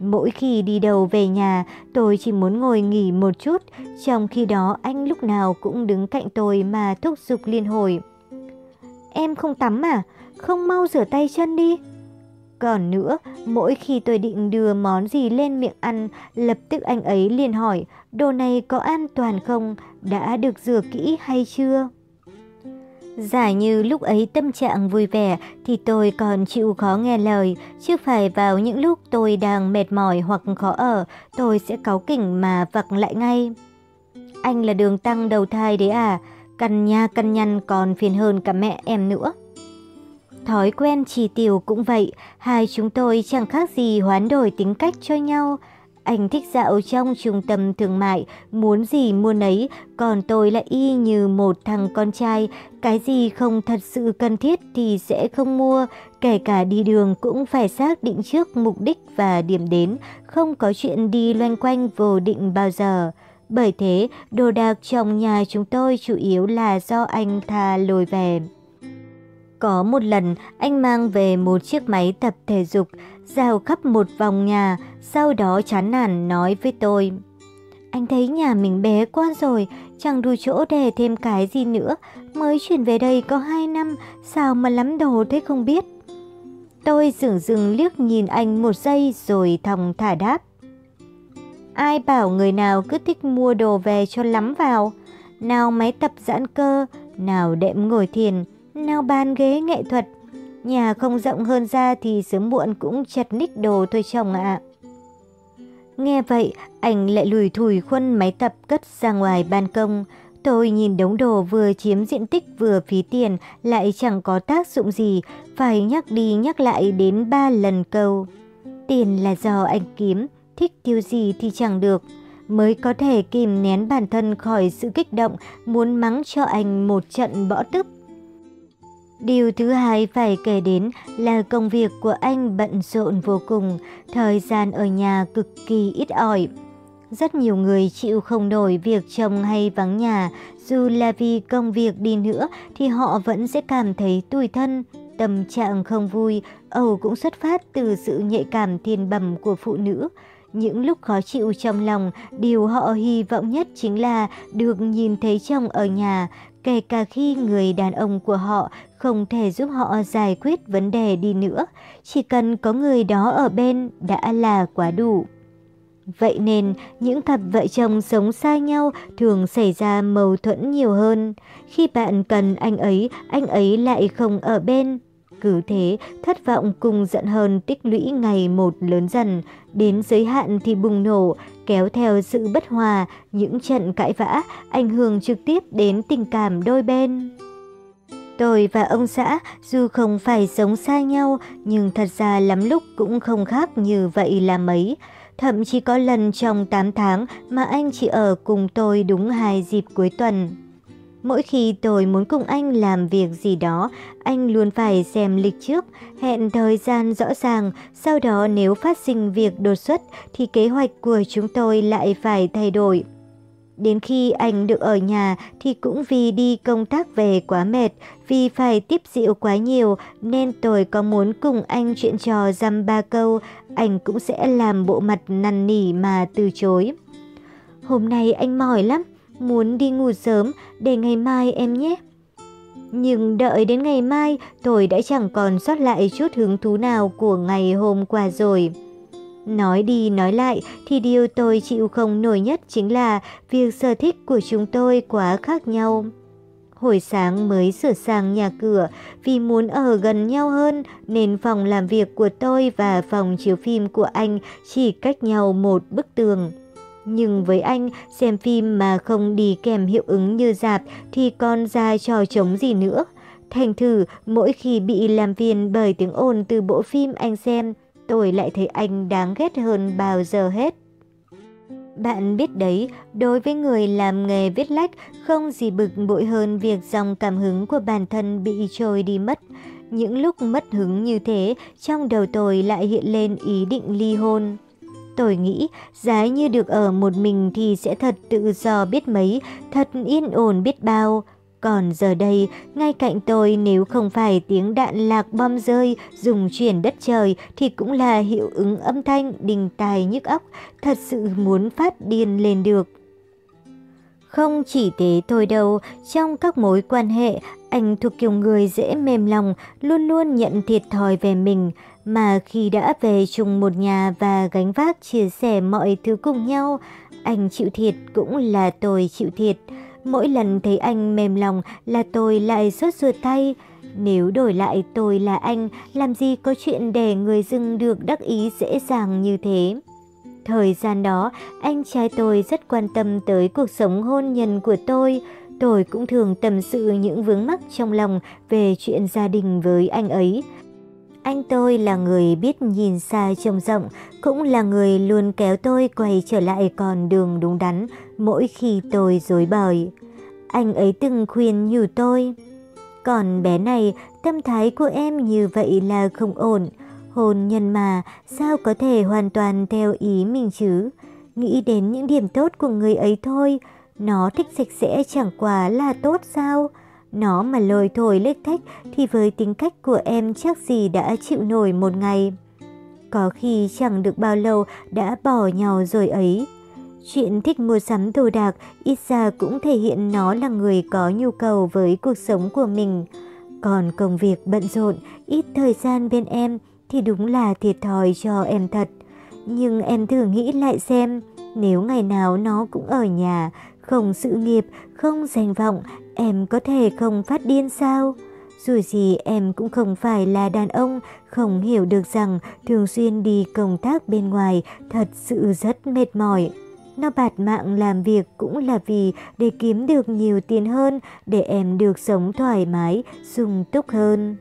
Mỗi khi đi đầu về nhà, tôi chỉ muốn ngồi nghỉ một chút, trong khi đó anh lúc nào cũng đứng cạnh tôi mà thúc giục liên hồi. Em không tắm à? Không mau rửa tay chân đi. Còn nữa, mỗi khi tôi định đưa món gì lên miệng ăn, lập tức anh ấy liền hỏi, đồ này có an toàn không? Đã được rửa kỹ hay chưa? Giả như lúc ấy tâm trạng vui vẻ thì tôi còn chịu khó nghe lời, chứ phải vào những lúc tôi đang mệt mỏi hoặc khó ở, tôi sẽ cáu kỉnh mà vặc lại ngay. Anh là đường tăng đầu thai đấy à? Căn nha căn nhăn còn phiền hơn cả mẹ em nữa. Thói quen trì tiểu cũng vậy, hai chúng tôi chẳng khác gì hoán đổi tính cách cho nhau. Anh thích dạo trong trung tâm thương mại, muốn gì mua nấy, còn tôi lại y như một thằng con trai, cái gì không thật sự cần thiết thì sẽ không mua, kể cả đi đường cũng phải xác định trước mục đích và điểm đến, không có chuyện đi loanh quanh vô định bao giờ. Bởi thế, đồ đạc trong nhà chúng tôi chủ yếu là do anh tha lôi về. Có một lần, anh mang về một chiếc máy tập thể dục, rào khắp một vòng nhà, sau đó chán nản nói với tôi. Anh thấy nhà mình bé quá rồi, chẳng đủ chỗ để thêm cái gì nữa, mới chuyển về đây có 2 năm, sao mà lắm đồ thế không biết. Tôi dừng dừng liếc nhìn anh một giây rồi thòng thả đáp. Ai bảo người nào cứ thích mua đồ về cho lắm vào, nào máy tập giãn cơ, nào đệm ngồi thiền, nào bàn ghế nghệ thuật. Nhà không rộng hơn ra thì sớm muộn cũng chật ních đồ thôi chồng ạ. Nghe vậy, anh lại lùi thủi khuân máy tập cất ra ngoài ban công. Tôi nhìn đống đồ vừa chiếm diện tích vừa phí tiền lại chẳng có tác dụng gì, phải nhắc đi nhắc lại đến ba lần câu. Tiền là do anh kiếm, thích điều gì thì chẳng được, mới có thể kìm nén bản thân khỏi sự kích động muốn mắng cho anh một trận bõ tức. Điều thứ hai phải kể đến là công việc của anh bận rộn vô cùng, thời gian ở nhà cực kỳ ít ỏi. Rất nhiều người chịu không nổi việc chồng hay vắng nhà, dù là vì công việc đi nữa thì họ vẫn sẽ cảm thấy tủi thân, tâm trạng không vui, ẩu cũng xuất phát từ sự nhạy cảm thiên bẩm của phụ nữ. Những lúc khó chịu trong lòng, điều họ hy vọng nhất chính là được nhìn thấy chồng ở nhà, kể cả khi người đàn ông của họ không thể giúp họ giải quyết vấn đề đi nữa, chỉ cần có người đó ở bên đã là quá đủ. Vậy nên, những cặp vợ chồng sống xa nhau thường xảy ra mâu thuẫn nhiều hơn. Khi bạn cần anh ấy, anh ấy lại không ở bên. Cứ thế, thất vọng cùng giận hờn tích lũy ngày một lớn dần, đến giới hạn thì bùng nổ, kéo theo sự bất hòa, những trận cãi vã, ảnh hưởng trực tiếp đến tình cảm đôi bên. Tôi và ông xã dù không phải sống xa nhau, nhưng thật ra lắm lúc cũng không khác như vậy là mấy. Thậm chí có lần trong 8 tháng mà anh chỉ ở cùng tôi đúng hai dịp cuối tuần. Mỗi khi tôi muốn cùng anh làm việc gì đó, anh luôn phải xem lịch trước, hẹn thời gian rõ ràng, sau đó nếu phát sinh việc đột xuất thì kế hoạch của chúng tôi lại phải thay đổi. Đến khi anh được ở nhà thì cũng vì đi công tác về quá mệt, vì phải tiếp rượu quá nhiều nên tôi có muốn cùng anh chuyện trò dăm ba câu, anh cũng sẽ làm bộ mặt năn nỉ mà từ chối. Hôm nay anh mỏi lắm, muốn đi ngủ sớm để ngày mai em nhé. Nhưng đợi đến ngày mai, tôi đã chẳng còn sót lại chút hứng thú nào của ngày hôm qua rồi. Nói đi nói lại thì điều tôi chịu không nổi nhất chính là việc sở thích của chúng tôi quá khác nhau. Hồi sáng mới sửa sang nhà cửa, vì muốn ở gần nhau hơn nên phòng làm việc của tôi và phòng chiếu phim của anh chỉ cách nhau một bức tường. Nhưng với anh, xem phim mà không đi kèm hiệu ứng như dạp thì còn ra trò chống gì nữa. Thành thử, mỗi khi bị làm phiền bởi tiếng ồn từ bộ phim anh xem, tôi lại thấy anh đáng ghét hơn bao giờ hết. Bạn biết đấy, đối với người làm nghề viết lách, không gì bực bội hơn việc dòng cảm hứng của bản thân bị trôi đi mất. Những lúc mất hứng như thế, trong đầu tôi lại hiện lên ý định ly hôn. Tôi nghĩ, giá như được ở một mình thì sẽ thật tự do biết mấy, thật yên ổn biết bao. Còn giờ đây, ngay cạnh tôi nếu không phải tiếng đạn lạc bom rơi, dùng chuyển đất trời thì cũng là hiệu ứng âm thanh đình tài nhức óc, thật sự muốn phát điên lên được. Không chỉ thế thôi đâu, trong các mối quan hệ, anh thuộc kiểu người dễ mềm lòng, luôn luôn nhận thiệt thòi về mình, mà khi đã về chung một nhà và gánh vác chia sẻ mọi thứ cùng nhau, anh chịu thiệt cũng là tôi chịu thiệt. Mỗi lần thấy anh mềm lòng là tôi lại sốt ruột tay. Nếu đổi lại tôi là anh, làm gì có chuyện để người dưng được đắc ý dễ dàng như thế. Thời gian đó, anh trai tôi rất quan tâm tới cuộc sống hôn nhân của tôi. Tôi cũng thường tâm sự những vướng mắc trong lòng về chuyện gia đình với anh ấy. Anh tôi là người biết nhìn xa trông rộng, cũng là người luôn kéo tôi quay trở lại con đường đúng đắn mỗi khi tôi dối bời. Anh ấy từng khuyên nhủ tôi. Còn bé này, tâm thái của em như vậy là không ổn. Hôn nhân mà, sao có thể hoàn toàn theo ý mình chứ? Nghĩ đến những điểm tốt của người ấy thôi. Nó thích sạch sẽ chẳng quá là tốt sao? Nó mà lôi thôi lếch thách thì với tính cách của em chắc gì đã chịu nổi một ngày. Có khi chẳng được bao lâu đã bỏ nhau rồi ấy. Chuyện thích mua sắm đồ đạc ít ra cũng thể hiện nó là người có nhu cầu với cuộc sống của mình. Còn công việc bận rộn, ít thời gian bên em thì đúng là thiệt thòi cho em thật. Nhưng em thử nghĩ lại xem, nếu ngày nào nó cũng ở nhà, không sự nghiệp, không danh vọng, em có thể không phát điên sao? Dù gì em cũng không phải là đàn ông, không hiểu được rằng thường xuyên đi công tác bên ngoài thật sự rất mệt mỏi. Nó bạt mạng làm việc cũng là vì để kiếm được nhiều tiền hơn, để em được sống thoải mái, sung túc hơn.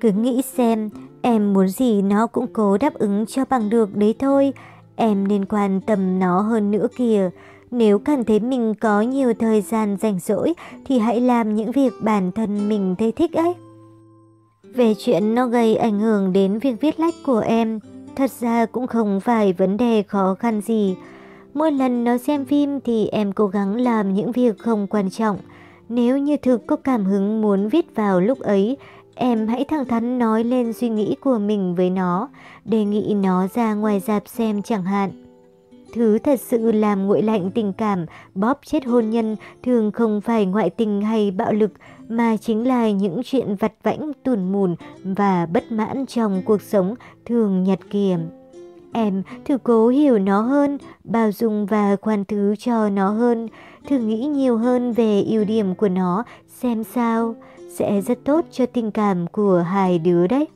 Cứ nghĩ xem, em muốn gì nó cũng cố đáp ứng cho bằng được đấy thôi. Em nên quan tâm nó hơn nữa kìa. Nếu cảm thấy mình có nhiều thời gian rảnh rỗi thì hãy làm những việc bản thân mình thấy thích ấy. Về chuyện nó gây ảnh hưởng đến việc viết lách của em, thật ra cũng không phải vấn đề khó khăn gì. Mỗi lần nó xem phim thì em cố gắng làm những việc không quan trọng. Nếu như thực có cảm hứng muốn viết vào lúc ấy, em hãy thẳng thắn nói lên suy nghĩ của mình với nó, đề nghị nó ra ngoài dạp xem chẳng hạn. Thứ thật sự làm nguội lạnh tình cảm, bóp chết hôn nhân thường không phải ngoại tình hay bạo lực, mà chính là những chuyện vặt vãnh tùn mùn và bất mãn trong cuộc sống thường nhật kiềm. Em thử cố hiểu nó hơn, bao dung và khoan thứ cho nó hơn, thử nghĩ nhiều hơn về ưu điểm của nó, xem sao, sẽ rất tốt cho tình cảm của hai đứa đấy.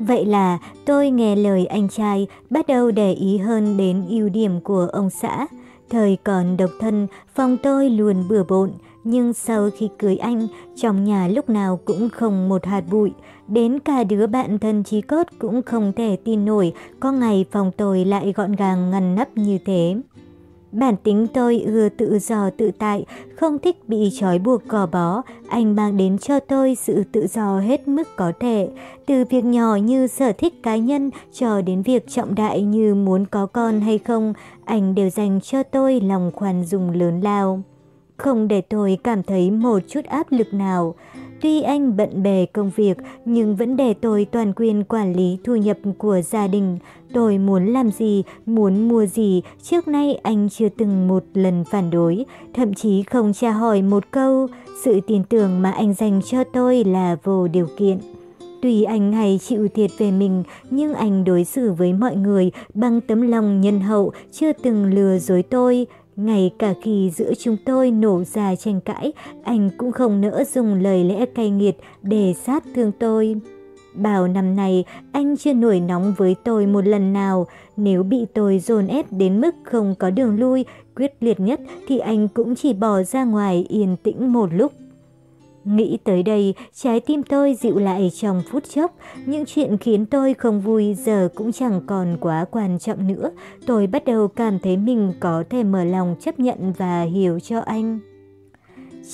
Vậy là tôi nghe lời anh trai, bắt đầu để ý hơn đến ưu điểm của ông xã. Thời còn độc thân, phòng tôi luôn bừa bộn, nhưng sau khi cưới anh, trong nhà lúc nào cũng không một hạt bụi. Đến cả đứa bạn thân chí cốt cũng không thể tin nổi có ngày phòng tôi lại gọn gàng ngăn nắp như thế. Bản tính tôi ưa tự do tự tại, không thích bị trói buộc cò bó. Anh mang đến cho tôi sự tự do hết mức có thể. Từ việc nhỏ như sở thích cá nhân cho đến việc trọng đại như muốn có con hay không, anh đều dành cho tôi lòng khoan dung lớn lao. Không để tôi cảm thấy một chút áp lực nào. Tuy anh bận bề công việc nhưng vẫn để tôi toàn quyền quản lý thu nhập của gia đình. Tôi muốn làm gì, muốn mua gì, trước nay anh chưa từng một lần phản đối, thậm chí không tra hỏi một câu. Sự tin tưởng mà anh dành cho tôi là vô điều kiện. Tuy anh hay chịu thiệt về mình, nhưng anh đối xử với mọi người bằng tấm lòng nhân hậu, chưa từng lừa dối tôi. Ngay cả khi giữa chúng tôi nổ ra tranh cãi, anh cũng không nỡ dùng lời lẽ cay nghiệt để sát thương tôi. Bao năm nay, anh chưa nổi nóng với tôi một lần nào. Nếu bị tôi dồn ép đến mức không có đường lui, quyết liệt nhất thì anh cũng chỉ bỏ ra ngoài yên tĩnh một lúc. Nghĩ tới đây, trái tim tôi dịu lại trong phút chốc. Những chuyện khiến tôi không vui giờ cũng chẳng còn quá quan trọng nữa. Tôi bắt đầu cảm thấy mình có thể mở lòng chấp nhận và hiểu cho anh.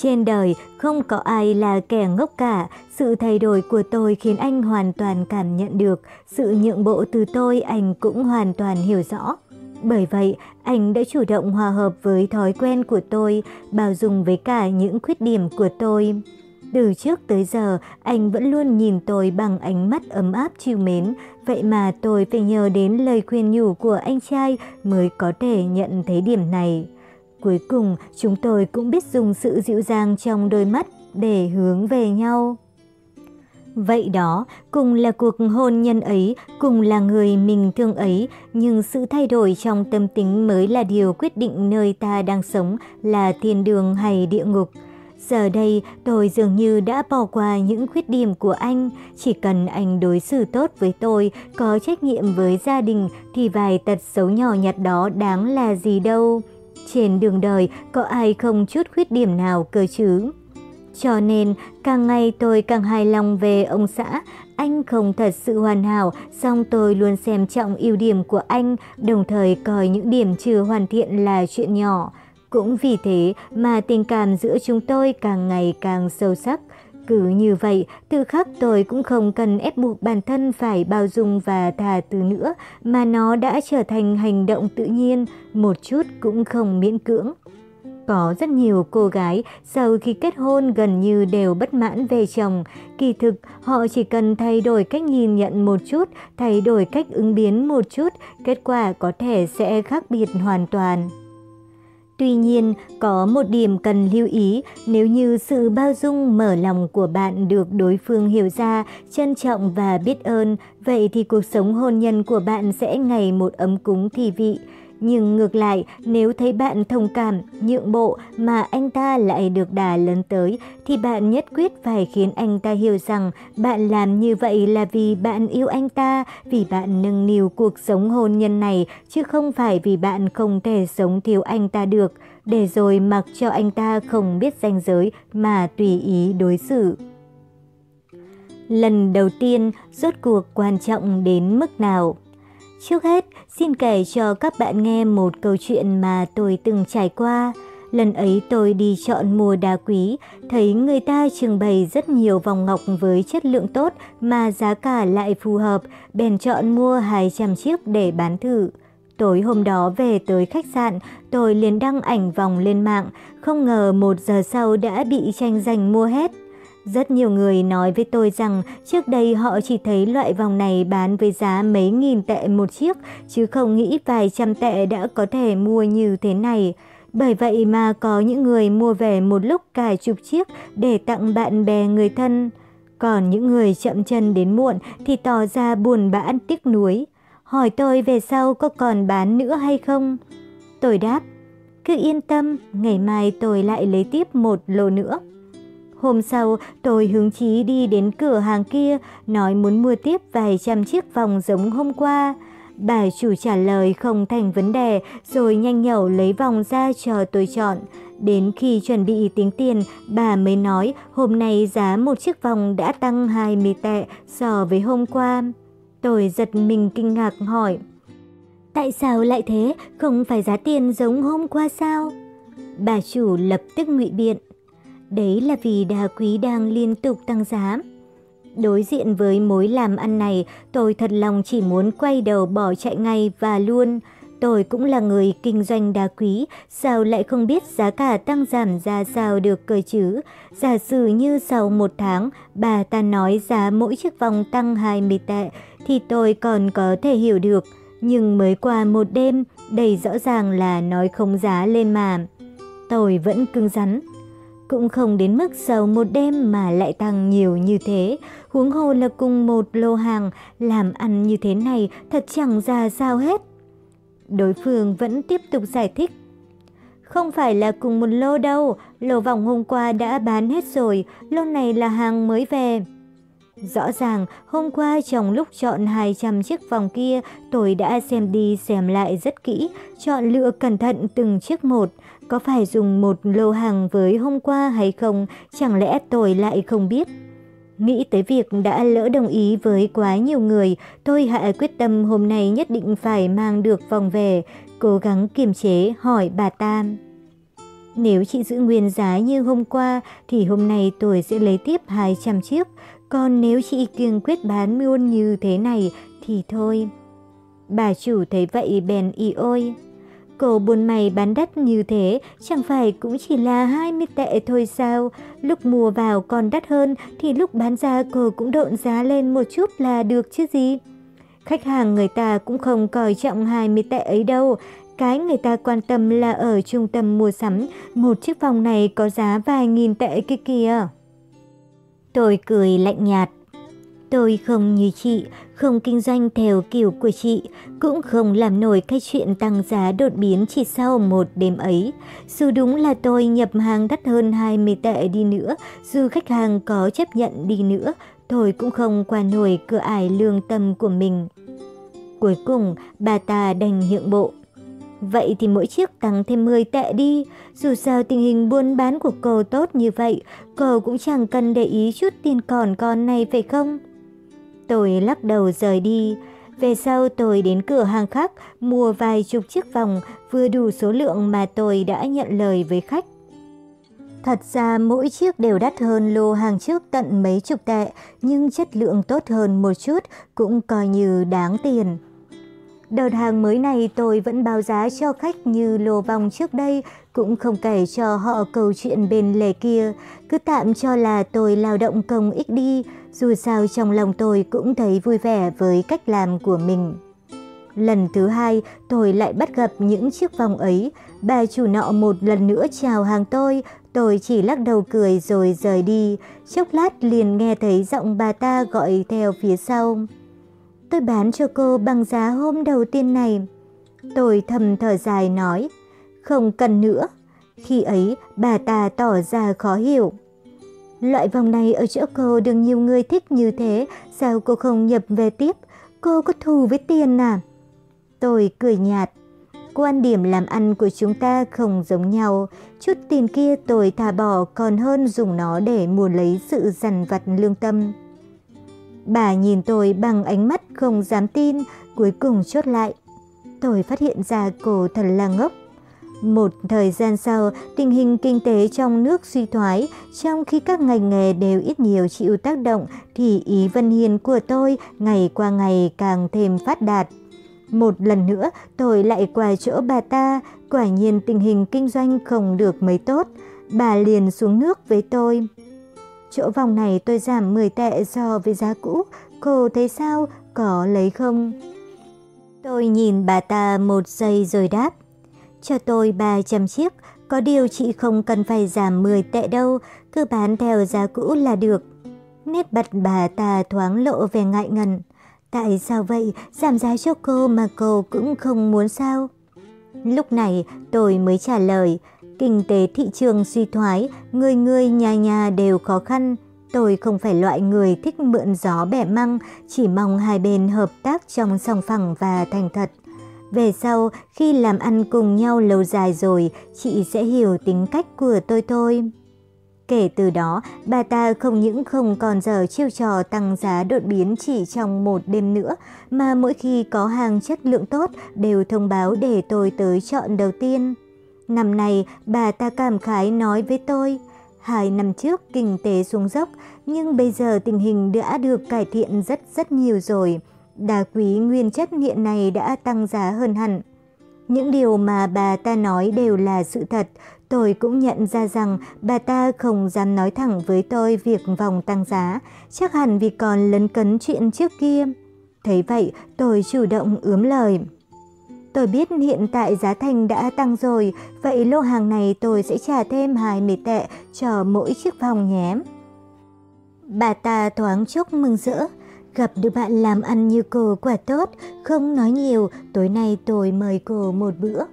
Trên đời không có ai là kẻ ngốc cả, sự thay đổi của tôi khiến anh hoàn toàn cảm nhận được, sự nhượng bộ từ tôi anh cũng hoàn toàn hiểu rõ. Bởi vậy, anh đã chủ động hòa hợp với thói quen của tôi, bao dung với cả những khuyết điểm của tôi. Từ trước tới giờ, anh vẫn luôn nhìn tôi bằng ánh mắt ấm áp chiều mến, vậy mà tôi phải nhờ đến lời khuyên nhủ của anh trai mới có thể nhận thấy điểm này. Cuối cùng, chúng tôi cũng biết dùng sự dịu dàng trong đôi mắt để hướng về nhau. Vậy đó, cùng là cuộc hôn nhân ấy, cùng là người mình thương ấy, nhưng sự thay đổi trong tâm tính mới là điều quyết định nơi ta đang sống là thiên đường hay địa ngục. Giờ đây, tôi dường như đã bỏ qua những khuyết điểm của anh. Chỉ cần anh đối xử tốt với tôi, có trách nhiệm với gia đình, thì vài tật xấu nhỏ nhặt đó đáng là gì đâu. Trên đường đời, có ai không chút khuyết điểm nào cơ chứ? Cho nên, càng ngày tôi càng hài lòng về ông xã. Anh không thật sự hoàn hảo, song tôi luôn xem trọng ưu điểm của anh, đồng thời coi những điểm chưa hoàn thiện là chuyện nhỏ. Cũng vì thế mà tình cảm giữa chúng tôi càng ngày càng sâu sắc. Cứ như vậy, tự khắc tôi cũng không cần ép buộc bản thân phải bao dung và tha từ nữa, mà nó đã trở thành hành động tự nhiên, một chút cũng không miễn cưỡng. Có rất nhiều cô gái sau khi kết hôn gần như đều bất mãn về chồng. Kỳ thực, họ chỉ cần thay đổi cách nhìn nhận một chút, thay đổi cách ứng biến một chút, kết quả có thể sẽ khác biệt hoàn toàn. Tuy nhiên, có một điểm cần lưu ý, nếu như sự bao dung mở lòng của bạn được đối phương hiểu ra, trân trọng và biết ơn, vậy thì cuộc sống hôn nhân của bạn sẽ ngày một ấm cúng thì vị. Nhưng ngược lại, nếu thấy bạn thông cảm, nhượng bộ mà anh ta lại được đà lớn tới, thì bạn nhất quyết phải khiến anh ta hiểu rằng bạn làm như vậy là vì bạn yêu anh ta, vì bạn nâng niu cuộc sống hôn nhân này, chứ không phải vì bạn không thể sống thiếu anh ta được, để rồi mặc cho anh ta không biết ranh giới mà tùy ý đối xử. Lần đầu tiên, rốt cuộc quan trọng đến mức nào? Trước hết, xin kể cho các bạn nghe một câu chuyện mà tôi từng trải qua. Lần ấy tôi đi chọn mua đá quý, thấy người ta trưng bày rất nhiều vòng ngọc với chất lượng tốt mà giá cả lại phù hợp, bèn chọn mua 200 chiếc để bán thử. Tối hôm đó về tới khách sạn, tôi liền đăng ảnh vòng lên mạng, không ngờ một giờ sau đã bị tranh giành mua hết. Rất nhiều người nói với tôi rằng trước đây họ chỉ thấy loại vòng này bán với giá mấy nghìn tệ một chiếc, chứ không nghĩ vài trăm tệ đã có thể mua như thế này. Bởi vậy mà có những người mua về một lúc cả chục chiếc để tặng bạn bè người thân. Còn những người chậm chân đến muộn thì tỏ ra buồn bã tiếc nuối. hỏi tôi về sau có còn bán nữa hay không. Tôi đáp, cứ yên tâm, ngày mai tôi lại lấy tiếp một lô nữa. Hôm sau, tôi hướng chí đi đến cửa hàng kia, nói muốn mua tiếp vài trăm chiếc vòng giống hôm qua. Bà chủ trả lời không thành vấn đề, rồi nhanh nhẩu lấy vòng ra cho tôi chọn. Đến khi chuẩn bị tính tiền, bà mới nói hôm nay giá một chiếc vòng đã tăng 20 tệ so với hôm qua. Tôi giật mình kinh ngạc hỏi. Tại sao lại thế? Không phải giá tiền giống hôm qua sao? Bà chủ lập tức ngụy biện. Đấy là vì đá quý đang liên tục tăng giá. Đối diện với mối làm ăn này, tôi thật lòng chỉ muốn quay đầu bỏ chạy ngay và luôn. Tôi cũng là người kinh doanh đá quý, sao lại không biết giá cả tăng giảm ra sao được cơ chứ? Giả sử như sau một tháng, bà ta nói giá mỗi chiếc vòng tăng 20 tệ, thì tôi còn có thể hiểu được. Nhưng mới qua một đêm, đây rõ ràng là nói không giá lên mà. Tôi vẫn cứng rắn. Cũng không đến mức sau một đêm mà lại tăng nhiều như thế. Huống hồ là cùng một lô hàng, làm ăn như thế này thật chẳng ra sao hết. Đối phương vẫn tiếp tục giải thích. Không phải là cùng một lô đâu, lô vòng hôm qua đã bán hết rồi, lô này là hàng mới về. Rõ ràng, hôm qua trong lúc chọn 200 chiếc vòng kia, tôi đã xem đi xem lại rất kỹ, chọn lựa cẩn thận từng chiếc một. Có phải dùng một lô hàng với hôm qua hay không, chẳng lẽ tôi lại không biết. Nghĩ tới việc đã lỡ đồng ý với quá nhiều người, tôi hạ quyết tâm hôm nay nhất định phải mang được vòng về, cố gắng kiềm chế hỏi bà Tam. Nếu chị giữ nguyên giá như hôm qua thì hôm nay tôi sẽ lấy tiếp 200 chiếc, còn nếu chị kiên quyết bán luôn như thế này thì thôi. Bà chủ thấy vậy bèn y ôi. Cô buôn mày bán đắt như thế, chẳng phải cũng chỉ là 20 tệ thôi sao? Lúc mua vào còn đắt hơn thì lúc bán ra cô cũng độn giá lên một chút là được chứ gì? Khách hàng người ta cũng không coi trọng 20 tệ ấy đâu. Cái người ta quan tâm là ở trung tâm mua sắm, một chiếc vòng này có giá vài nghìn tệ kia kìa. Tôi cười lạnh nhạt. Tôi không như chị, không kinh doanh theo kiểu của chị, cũng không làm nổi cái chuyện tăng giá đột biến chỉ sau một đêm ấy. Dù đúng là tôi nhập hàng đắt hơn 20 tệ đi nữa, dù khách hàng có chấp nhận đi nữa, tôi cũng không qua nổi cửa ải lương tâm của mình. Cuối cùng, bà ta đành nhượng bộ. Vậy thì mỗi chiếc tăng thêm 10 tệ đi, dù sao tình hình buôn bán của cô tốt như vậy, cô cũng chẳng cần để ý chút tiền còn con này phải không? Tôi lắc đầu rời đi. Về sau tôi đến cửa hàng khác mua vài chục chiếc vòng vừa đủ số lượng mà tôi đã nhận lời với khách. Thật ra mỗi chiếc đều đắt hơn lô hàng trước tận mấy chục tệ, nhưng chất lượng tốt hơn một chút cũng coi như đáng tiền. Đợt hàng mới này tôi vẫn báo giá cho khách như lô vòng trước đây, cũng không kể cho họ câu chuyện bên lề kia, cứ tạm cho là tôi lao động công ích đi, dù sao trong lòng tôi cũng thấy vui vẻ với cách làm của mình. Lần thứ hai, tôi lại bắt gặp những chiếc vòng ấy. Bà chủ nọ một lần nữa chào hàng tôi, tôi chỉ lắc đầu cười rồi rời đi. Chốc lát liền nghe thấy giọng bà ta gọi theo phía sau. Tôi bán cho cô bằng giá hôm đầu tiên này. Tôi thầm thở dài nói, không cần nữa. Khi ấy, bà ta tỏ ra khó hiểu. Loại vòng này ở chỗ cô được nhiều người thích như thế, sao cô không nhập về tiếp? Cô có thù với tiền à? Tôi cười nhạt. Quan điểm làm ăn của chúng ta không giống nhau. Chút tiền kia tôi thả bỏ còn hơn dùng nó để mua lấy sự dằn vặt lương tâm. Bà nhìn tôi bằng ánh mắt không dám tin, cuối cùng chốt lại. Tôi phát hiện ra cô thật là ngốc. Một thời gian sau, tình hình kinh tế trong nước suy thoái, trong khi các ngành nghề đều ít nhiều chịu tác động thì ý Vân Hiền của tôi ngày qua ngày càng thêm phát đạt. Một lần nữa, tôi lại qua chỗ bà ta, quả nhiên tình hình kinh doanh không được mấy tốt. Bà liền xuống nước với tôi. Chỗ vòng này tôi giảm 10 tệ so với giá cũ, cô thấy sao, có lấy không? Tôi nhìn bà ta một giây rồi đáp. Cho tôi 300 chiếc, có điều chị không cần phải giảm 10 tệ đâu, cứ bán theo giá cũ là được. Nét mặt bà ta thoáng lộ về ngại ngần. Tại sao vậy? Giảm giá cho cô mà cô cũng không muốn sao? Lúc này tôi mới trả lời, kinh tế thị trường suy thoái, người người nhà nhà đều khó khăn. Tôi không phải loại người thích mượn gió bẻ măng, chỉ mong hai bên hợp tác trong song phẳng và thành thật. Về sau, khi làm ăn cùng nhau lâu dài rồi, chị sẽ hiểu tính cách của tôi thôi. Kể từ đó, bà ta không những không còn giờ chiêu trò tăng giá đột biến chỉ trong một đêm nữa, mà mỗi khi có hàng chất lượng tốt đều thông báo để tôi tới chọn đầu tiên. Năm nay, bà ta cảm khái nói với tôi, hai năm trước kinh tế xuống dốc, nhưng bây giờ tình hình đã được cải thiện rất rất nhiều rồi. Đá quý nguyên chất hiện nay đã tăng giá hơn hẳn. Những điều mà bà ta nói đều là sự thật, tôi cũng nhận ra rằng bà ta không dám nói thẳng với tôi việc vòng tăng giá, chắc hẳn vì còn lấn cấn chuyện trước kia. Thấy vậy, tôi chủ động ướm lời. Tôi biết hiện tại giá thành đã tăng rồi, vậy lô hàng này tôi sẽ trả thêm 20 tệ cho mỗi chiếc vòng nhé. Bà ta thoáng chốc mừng rỡ, gặp được bạn làm ăn như cô quả tốt, không nói nhiều, tối nay tôi mời cô một bữa.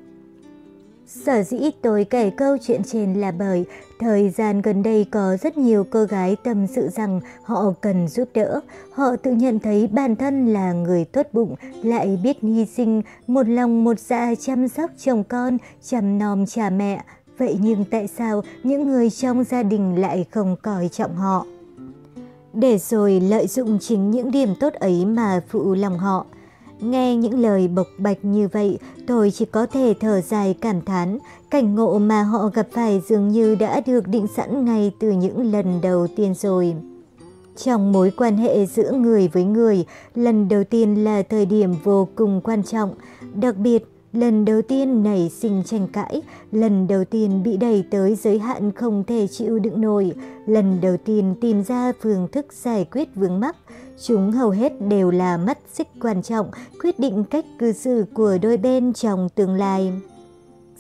Sở dĩ tôi kể câu chuyện trên là bởi thời gian gần đây có rất nhiều cô gái tâm sự rằng họ cần giúp đỡ. Họ tự nhận thấy bản thân là người tốt bụng, lại biết hy sinh, một lòng một dạ chăm sóc chồng con, chăm nom cha mẹ. Vậy nhưng tại sao những người trong gia đình lại không coi trọng họ? Để rồi lợi dụng chính những điểm tốt ấy mà phụ lòng họ. Nghe những lời bộc bạch như vậy, tôi chỉ có thể thở dài cảm thán, cảnh ngộ mà họ gặp phải dường như đã được định sẵn ngay từ những lần đầu tiên rồi. Trong mối quan hệ giữa người với người, lần đầu tiên là thời điểm vô cùng quan trọng, đặc biệt lần đầu tiên nảy sinh tranh cãi, lần đầu tiên bị đẩy tới giới hạn không thể chịu đựng nổi, lần đầu tiên tìm ra phương thức giải quyết vướng mắc. Chúng hầu hết đều là mắt xích quan trọng quyết định cách cư xử của đôi bên trong tương lai.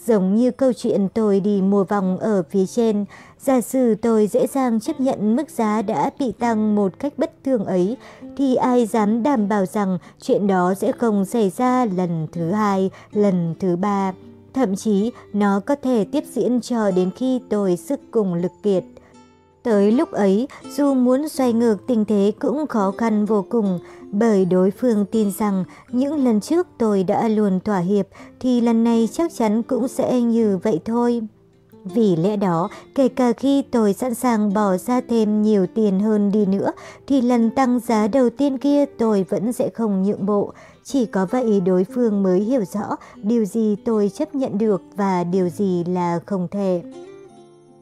Giống như câu chuyện tôi đi mua vòng ở phía trên, giả sử tôi dễ dàng chấp nhận mức giá đã bị tăng một cách bất thường ấy, thì ai dám đảm bảo rằng chuyện đó sẽ không xảy ra lần thứ hai, lần thứ ba. Thậm chí nó có thể tiếp diễn cho đến khi tôi sức cùng lực kiệt. Tới lúc ấy, dù muốn xoay ngược tình thế cũng khó khăn vô cùng, bởi đối phương tin rằng những lần trước tôi đã luôn thỏa hiệp thì lần này chắc chắn cũng sẽ như vậy thôi. Vì lẽ đó, kể cả khi tôi sẵn sàng bỏ ra thêm nhiều tiền hơn đi nữa, thì lần tăng giá đầu tiên kia tôi vẫn sẽ không nhượng bộ. Chỉ có vậy đối phương mới hiểu rõ điều gì tôi chấp nhận được và điều gì là không thể.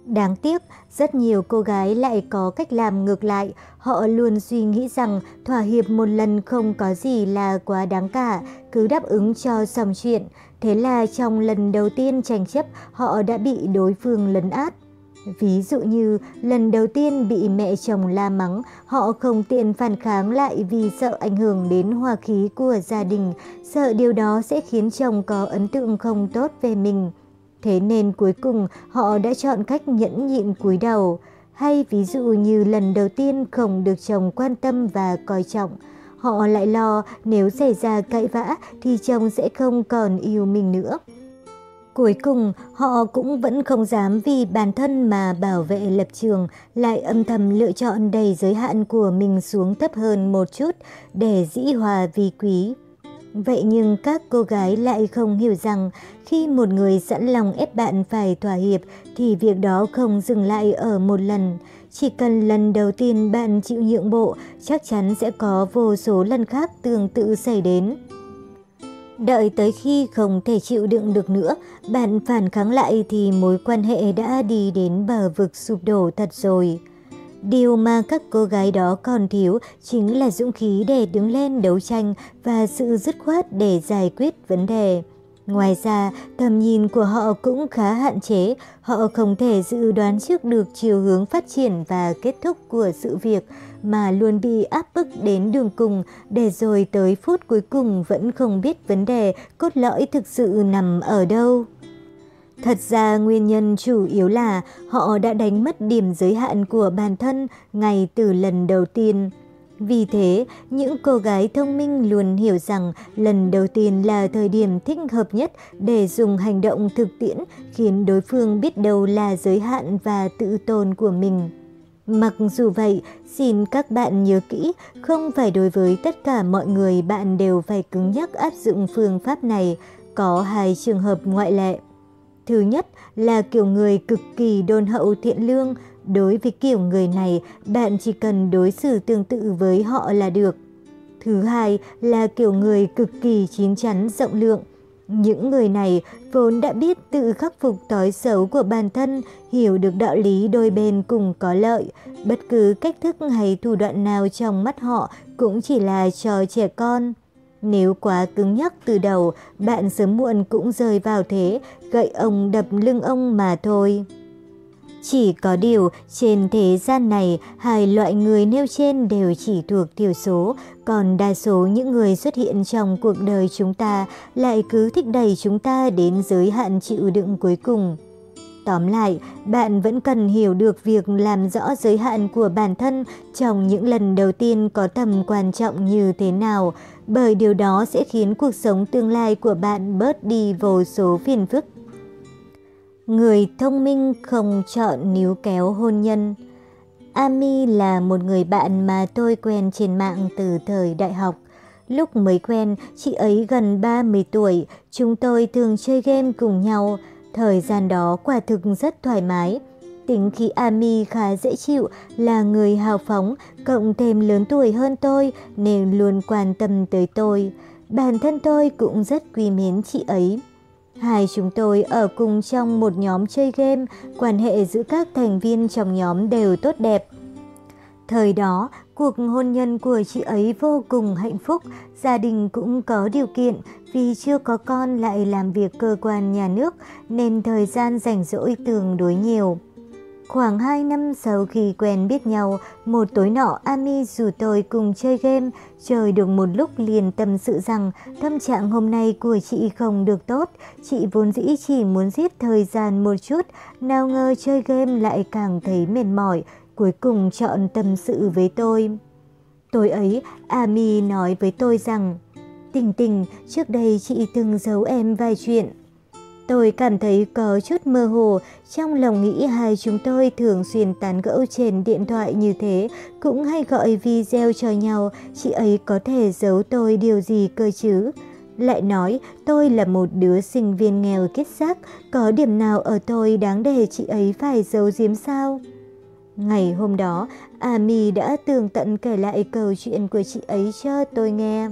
Đáng tiếc, rất nhiều cô gái lại có cách làm ngược lại. Họ luôn suy nghĩ rằng thỏa hiệp một lần không có gì là quá đáng cả, cứ đáp ứng cho xong chuyện. Thế là trong lần đầu tiên tranh chấp, họ đã bị đối phương lấn át. Ví dụ như lần đầu tiên bị mẹ chồng la mắng, họ không tiện phản kháng lại vì sợ ảnh hưởng đến hòa khí của gia đình, sợ điều đó sẽ khiến chồng có ấn tượng không tốt về mình. Thế nên cuối cùng họ đã chọn cách nhẫn nhịn cúi đầu. Hay ví dụ như lần đầu tiên không được chồng quan tâm và coi trọng, họ lại lo nếu xảy ra cãi vã thì chồng sẽ không còn yêu mình nữa. Cuối cùng, họ cũng vẫn không dám vì bản thân mà bảo vệ lập trường, lại âm thầm lựa chọn đầy giới hạn của mình xuống thấp hơn một chút để dĩ hòa vi quý. Vậy nhưng các cô gái lại không hiểu rằng khi một người sẵn lòng ép bạn phải thỏa hiệp thì việc đó không dừng lại ở một lần. Chỉ cần lần đầu tiên bạn chịu nhượng bộ, chắc chắn sẽ có vô số lần khác tương tự xảy đến. Đợi tới khi không thể chịu đựng được nữa, bạn phản kháng lại thì mối quan hệ đã đi đến bờ vực sụp đổ thật rồi. Điều mà các cô gái đó còn thiếu chính là dũng khí để đứng lên đấu tranh và sự dứt khoát để giải quyết vấn đề. Ngoài ra, tầm nhìn của họ cũng khá hạn chế, họ không thể dự đoán trước được chiều hướng phát triển và kết thúc của sự việc, mà luôn bị áp bức đến đường cùng, để rồi tới phút cuối cùng vẫn không biết vấn đề cốt lõi thực sự nằm ở đâu. Thật ra nguyên nhân chủ yếu là họ đã đánh mất điểm giới hạn của bản thân ngay từ lần đầu tiên. Vì thế, những cô gái thông minh luôn hiểu rằng lần đầu tiên là thời điểm thích hợp nhất để dùng hành động thực tiễn khiến đối phương biết đâu là giới hạn và tự tôn của mình. Mặc dù vậy, xin các bạn nhớ kỹ, không phải đối với tất cả mọi người bạn đều phải cứng nhắc áp dụng phương pháp này, có hai trường hợp ngoại lệ. Thứ nhất là kiểu người cực kỳ đôn hậu thiện lương, đối với kiểu người này bạn chỉ cần đối xử tương tự với họ là được. Thứ hai là kiểu người cực kỳ chín chắn rộng lượng, những người này vốn đã biết tự khắc phục thói xấu của bản thân, hiểu được đạo lý đôi bên cùng có lợi. Bất cứ cách thức hay thủ đoạn nào trong mắt họ cũng chỉ là trò trẻ con. Nếu quá cứng nhắc từ đầu, bạn sớm muộn cũng rơi vào thế, gậy ông đập lưng ông mà thôi. Chỉ có điều, trên thế gian này, hai loại người nêu trên đều chỉ thuộc thiểu số, còn đa số những người xuất hiện trong cuộc đời chúng ta lại cứ thích đẩy chúng ta đến giới hạn chịu đựng cuối cùng. Tóm lại, bạn vẫn cần hiểu được việc làm rõ giới hạn của bản thân trong những lần đầu tiên có tầm quan trọng như thế nào, bởi điều đó sẽ khiến cuộc sống tương lai của bạn bớt đi vô số phiền phức. Người thông minh không chọn níu kéo hôn nhân. Ami là một người bạn mà tôi quen trên mạng từ thời đại học. Lúc mới quen, chị ấy gần 30 tuổi, chúng tôi thường chơi game cùng nhau. Thời gian đó quả thực rất thoải mái. Tính khí Ami khá dễ chịu, là người hào phóng, cộng thêm lớn tuổi hơn tôi nên luôn quan tâm tới tôi. Bản thân tôi cũng rất quý mến chị ấy. Hai chúng tôi ở cùng trong một nhóm chơi game, quan hệ giữa các thành viên trong nhóm đều tốt đẹp. Thời đó, cuộc hôn nhân của chị ấy vô cùng hạnh phúc, gia đình cũng có điều kiện vì chưa có con lại làm việc cơ quan nhà nước nên thời gian rảnh rỗi tương đối nhiều. Khoảng 2 năm sau khi quen biết nhau, một tối nọ Ami rủ tôi cùng chơi game, chơi được một lúc liền tâm sự rằng tâm trạng hôm nay của chị không được tốt. Chị vốn dĩ chỉ muốn giết thời gian một chút, nào ngờ chơi game lại càng thấy mệt mỏi, cuối cùng chọn tâm sự với tôi. Tối ấy, Ami nói với tôi rằng, Tình tình, trước đây chị từng giấu em vài chuyện. Tôi cảm thấy có chút mơ hồ, trong lòng nghĩ hai chúng tôi thường xuyên tán gẫu trên điện thoại như thế, cũng hay gọi video cho nhau, chị ấy có thể giấu tôi điều gì cơ chứ? Lại nói tôi là một đứa sinh viên nghèo kết xác, có điểm nào ở tôi đáng để chị ấy phải giấu giếm sao? Ngày hôm đó, Ami đã tường tận kể lại câu chuyện của chị ấy cho tôi nghe.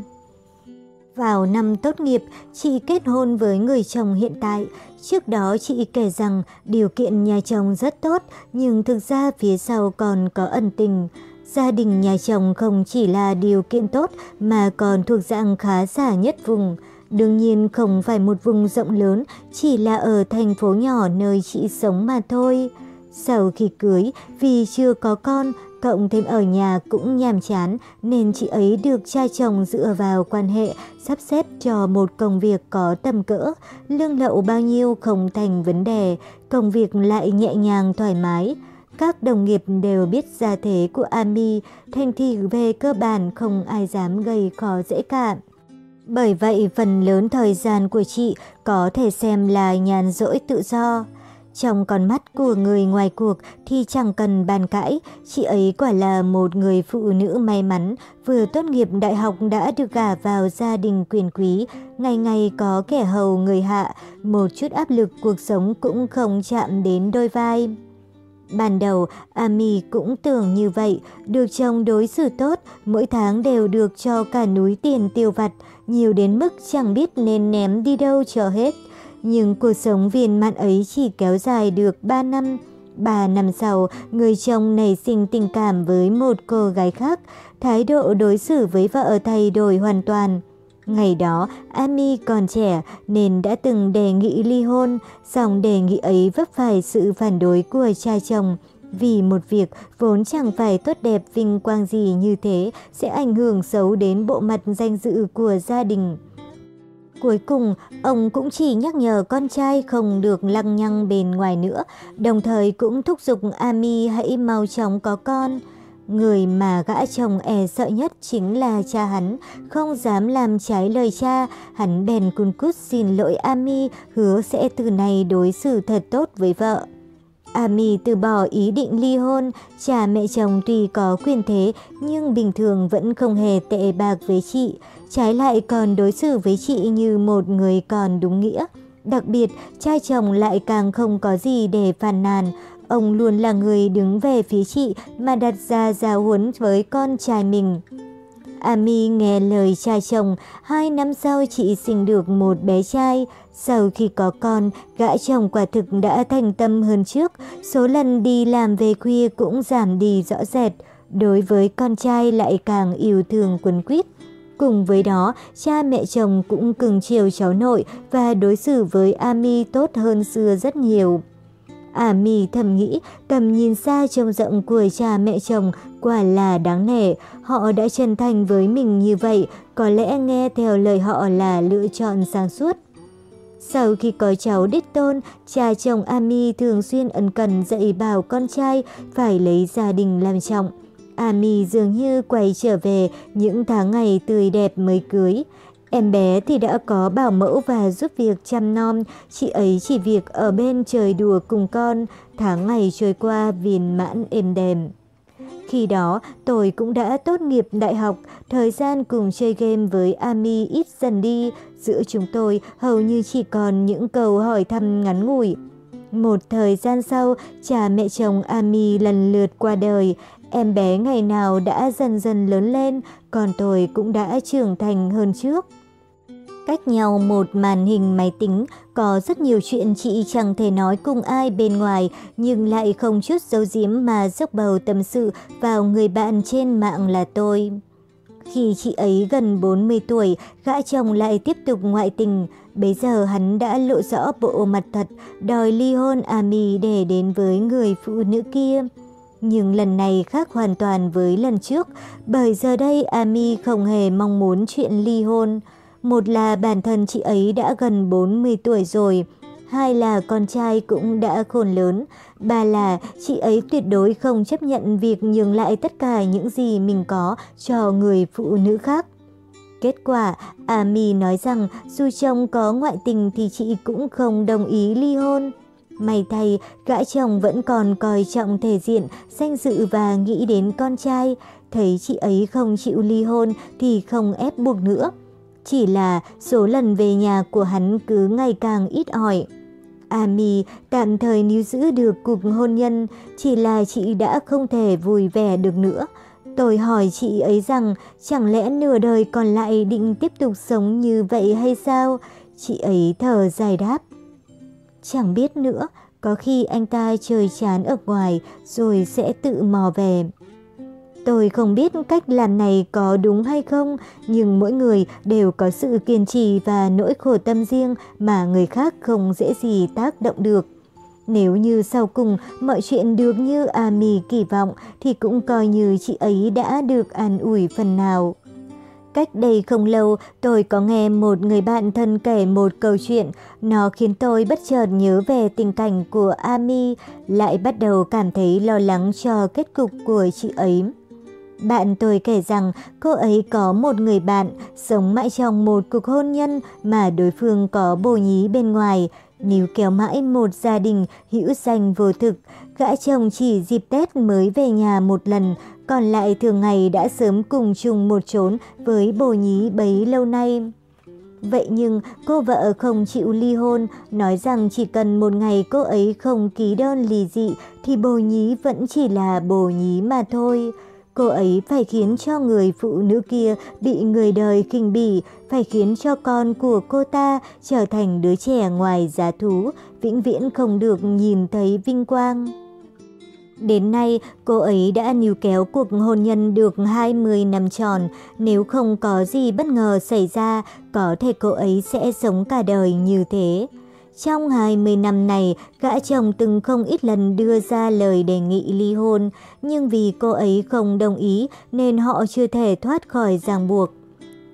Vào năm tốt nghiệp, chị kết hôn với người chồng hiện tại. Trước đó chị kể rằng điều kiện nhà chồng rất tốt, nhưng thực ra phía sau còn có ẩn tình. Gia đình nhà chồng không chỉ là điều kiện tốt mà còn thuộc dạng khá giả nhất vùng. Đương nhiên không phải một vùng rộng lớn, chỉ là ở thành phố nhỏ nơi chị sống mà thôi. Sau khi cưới, vì chưa có con, cộng thêm ở nhà cũng nhàm chán nên chị ấy được cha chồng dựa vào quan hệ sắp xếp cho một công việc có tầm cỡ, lương lậu bao nhiêu không thành vấn đề, công việc lại nhẹ nhàng thoải mái. Các đồng nghiệp đều biết gia thế của Ami, thành thì về cơ bản không ai dám gây khó dễ cả. Bởi vậy phần lớn thời gian của chị có thể xem là nhàn rỗi tự do. Trong con mắt của người ngoài cuộc thì chẳng cần bàn cãi, chị ấy quả là một người phụ nữ may mắn, vừa tốt nghiệp đại học đã được gả vào gia đình quyền quý, ngày ngày có kẻ hầu người hạ, một chút áp lực cuộc sống cũng không chạm đến đôi vai. Ban đầu, Ami cũng tưởng như vậy, được chồng đối xử tốt, mỗi tháng đều được cho cả núi tiền tiêu vặt, nhiều đến mức chẳng biết nên ném đi đâu cho hết. Nhưng cuộc sống viên mãn ấy chỉ kéo dài được 3 năm. 3 năm sau, người chồng nảy sinh tình cảm với một cô gái khác, thái độ đối xử với vợ thay đổi hoàn toàn. Ngày đó, Ami còn trẻ nên đã từng đề nghị ly hôn, song đề nghị ấy vấp phải sự phản đối của cha chồng. Vì một việc vốn chẳng phải tốt đẹp vinh quang gì như thế sẽ ảnh hưởng xấu đến bộ mặt danh dự của gia đình. Cuối cùng, ông cũng chỉ nhắc nhở con trai không được lăng nhăng bên ngoài nữa, đồng thời cũng thúc giục Ami hãy mau chóng có con. Người mà gã chồng e sợ nhất chính là cha hắn, không dám làm trái lời cha, hắn bèn cun cút xin lỗi Ami, hứa sẽ từ nay đối xử thật tốt với vợ. Ami từ bỏ ý định ly hôn, cha mẹ chồng tuy có quyền thế nhưng bình thường vẫn không hề tệ bạc với chị, trái lại còn đối xử với chị như một người còn đúng nghĩa. Đặc biệt, cha chồng lại càng không có gì để phàn nàn, ông luôn là người đứng về phía chị mà đặt ra giáo huấn với con trai mình. Ami nghe lời cha chồng, hai năm sau chị sinh được một bé trai. Sau khi có con, gã chồng quả thực đã thành tâm hơn trước, số lần đi làm về khuya cũng giảm đi rõ rệt. Đối với con trai lại càng yêu thương quấn quýt. Cùng với đó, cha mẹ chồng cũng cưng chiều cháu nội và đối xử với Ami tốt hơn xưa rất nhiều. ami thầm nghĩ, tầm nhìn xa trông rộng của cha mẹ chồng quả là đáng nể. Họ đã chân thành với mình như vậy, có lẽ nghe theo lời họ là lựa chọn sáng suốt. Sau khi có cháu đích tôn, cha chồng Ami thường xuyên ân cần dạy bảo con trai phải lấy gia đình làm trọng. À, Ami dường như quay trở về những tháng ngày tươi đẹp mới cưới. Em bé thì đã có bảo mẫu và giúp việc chăm nom, chị ấy chỉ việc ở bên trời đùa cùng con, tháng ngày trôi qua viên mãn êm đềm. Khi đó, tôi cũng đã tốt nghiệp đại học, thời gian cùng chơi game với Ami ít dần đi, giữa chúng tôi hầu như chỉ còn những câu hỏi thăm ngắn ngủi. Một thời gian sau, cha mẹ chồng Ami lần lượt qua đời, em bé ngày nào đã dần dần lớn lên, còn tôi cũng đã trưởng thành hơn trước. Cách nhau một màn hình máy tính, có rất nhiều chuyện chị chẳng thể nói cùng ai bên ngoài, nhưng lại không chút dấu giếm mà dốc bầu tâm sự vào người bạn trên mạng là tôi. Khi chị ấy gần 40 tuổi, gã chồng lại tiếp tục ngoại tình. Bây giờ hắn đã lộ rõ bộ mặt thật, đòi ly hôn Ami để đến với người phụ nữ kia. Nhưng lần này khác hoàn toàn với lần trước, bởi giờ đây Ami không hề mong muốn chuyện ly hôn. Một là bản thân chị ấy đã gần 40 tuổi rồi, hai là con trai cũng đã khôn lớn, ba là chị ấy tuyệt đối không chấp nhận việc nhường lại tất cả những gì mình có cho người phụ nữ khác. Kết quả, Ami nói rằng dù chồng có ngoại tình thì chị cũng không đồng ý ly hôn. May thay, gã chồng vẫn còn coi trọng thể diện, danh dự và nghĩ đến con trai. Thấy chị ấy không chịu ly hôn thì không ép buộc nữa. Chỉ là số lần về nhà của hắn cứ ngày càng ít ỏi. Ami tạm thời níu giữ được cuộc hôn nhân, chỉ là chị đã không thể vui vẻ được nữa. Tôi hỏi chị ấy rằng chẳng lẽ nửa đời còn lại định tiếp tục sống như vậy hay sao? Chị ấy thở dài đáp. Chẳng biết nữa, có khi anh ta chơi chán ở ngoài rồi sẽ tự mò về. Tôi không biết cách làm này có đúng hay không, nhưng mỗi người đều có sự kiên trì và nỗi khổ tâm riêng mà người khác không dễ gì tác động được. Nếu như sau cùng mọi chuyện được như Ami kỳ vọng thì cũng coi như chị ấy đã được an ủi phần nào. Cách đây không lâu, tôi có nghe một người bạn thân kể một câu chuyện. Nó khiến tôi bất chợt nhớ về tình cảnh của Ami, lại bắt đầu cảm thấy lo lắng cho kết cục của chị ấy. Bạn tôi kể rằng cô ấy có một người bạn sống mãi trong một cuộc hôn nhân mà đối phương có bồ nhí bên ngoài. Níu kéo mãi một gia đình hữu danh vô thực, gã chồng chỉ dịp Tết mới về nhà một lần, còn lại thường ngày đã sớm cùng chung một chốn với bồ nhí bấy lâu nay. Vậy nhưng cô vợ không chịu ly hôn, nói rằng chỉ cần một ngày cô ấy không ký đơn ly dị thì bồ nhí vẫn chỉ là bồ nhí mà thôi. Cô ấy phải khiến cho người phụ nữ kia bị người đời khinh bỉ, phải khiến cho con của cô ta trở thành đứa trẻ ngoài giá thú, vĩnh viễn không được nhìn thấy vinh quang. Đến nay, cô ấy đã níu kéo cuộc hôn nhân được 20 năm tròn. Nếu không có gì bất ngờ xảy ra, có thể cô ấy sẽ sống cả đời như thế. Trong 20 năm này, gã chồng từng không ít lần đưa ra lời đề nghị ly hôn, nhưng vì cô ấy không đồng ý nên họ chưa thể thoát khỏi ràng buộc.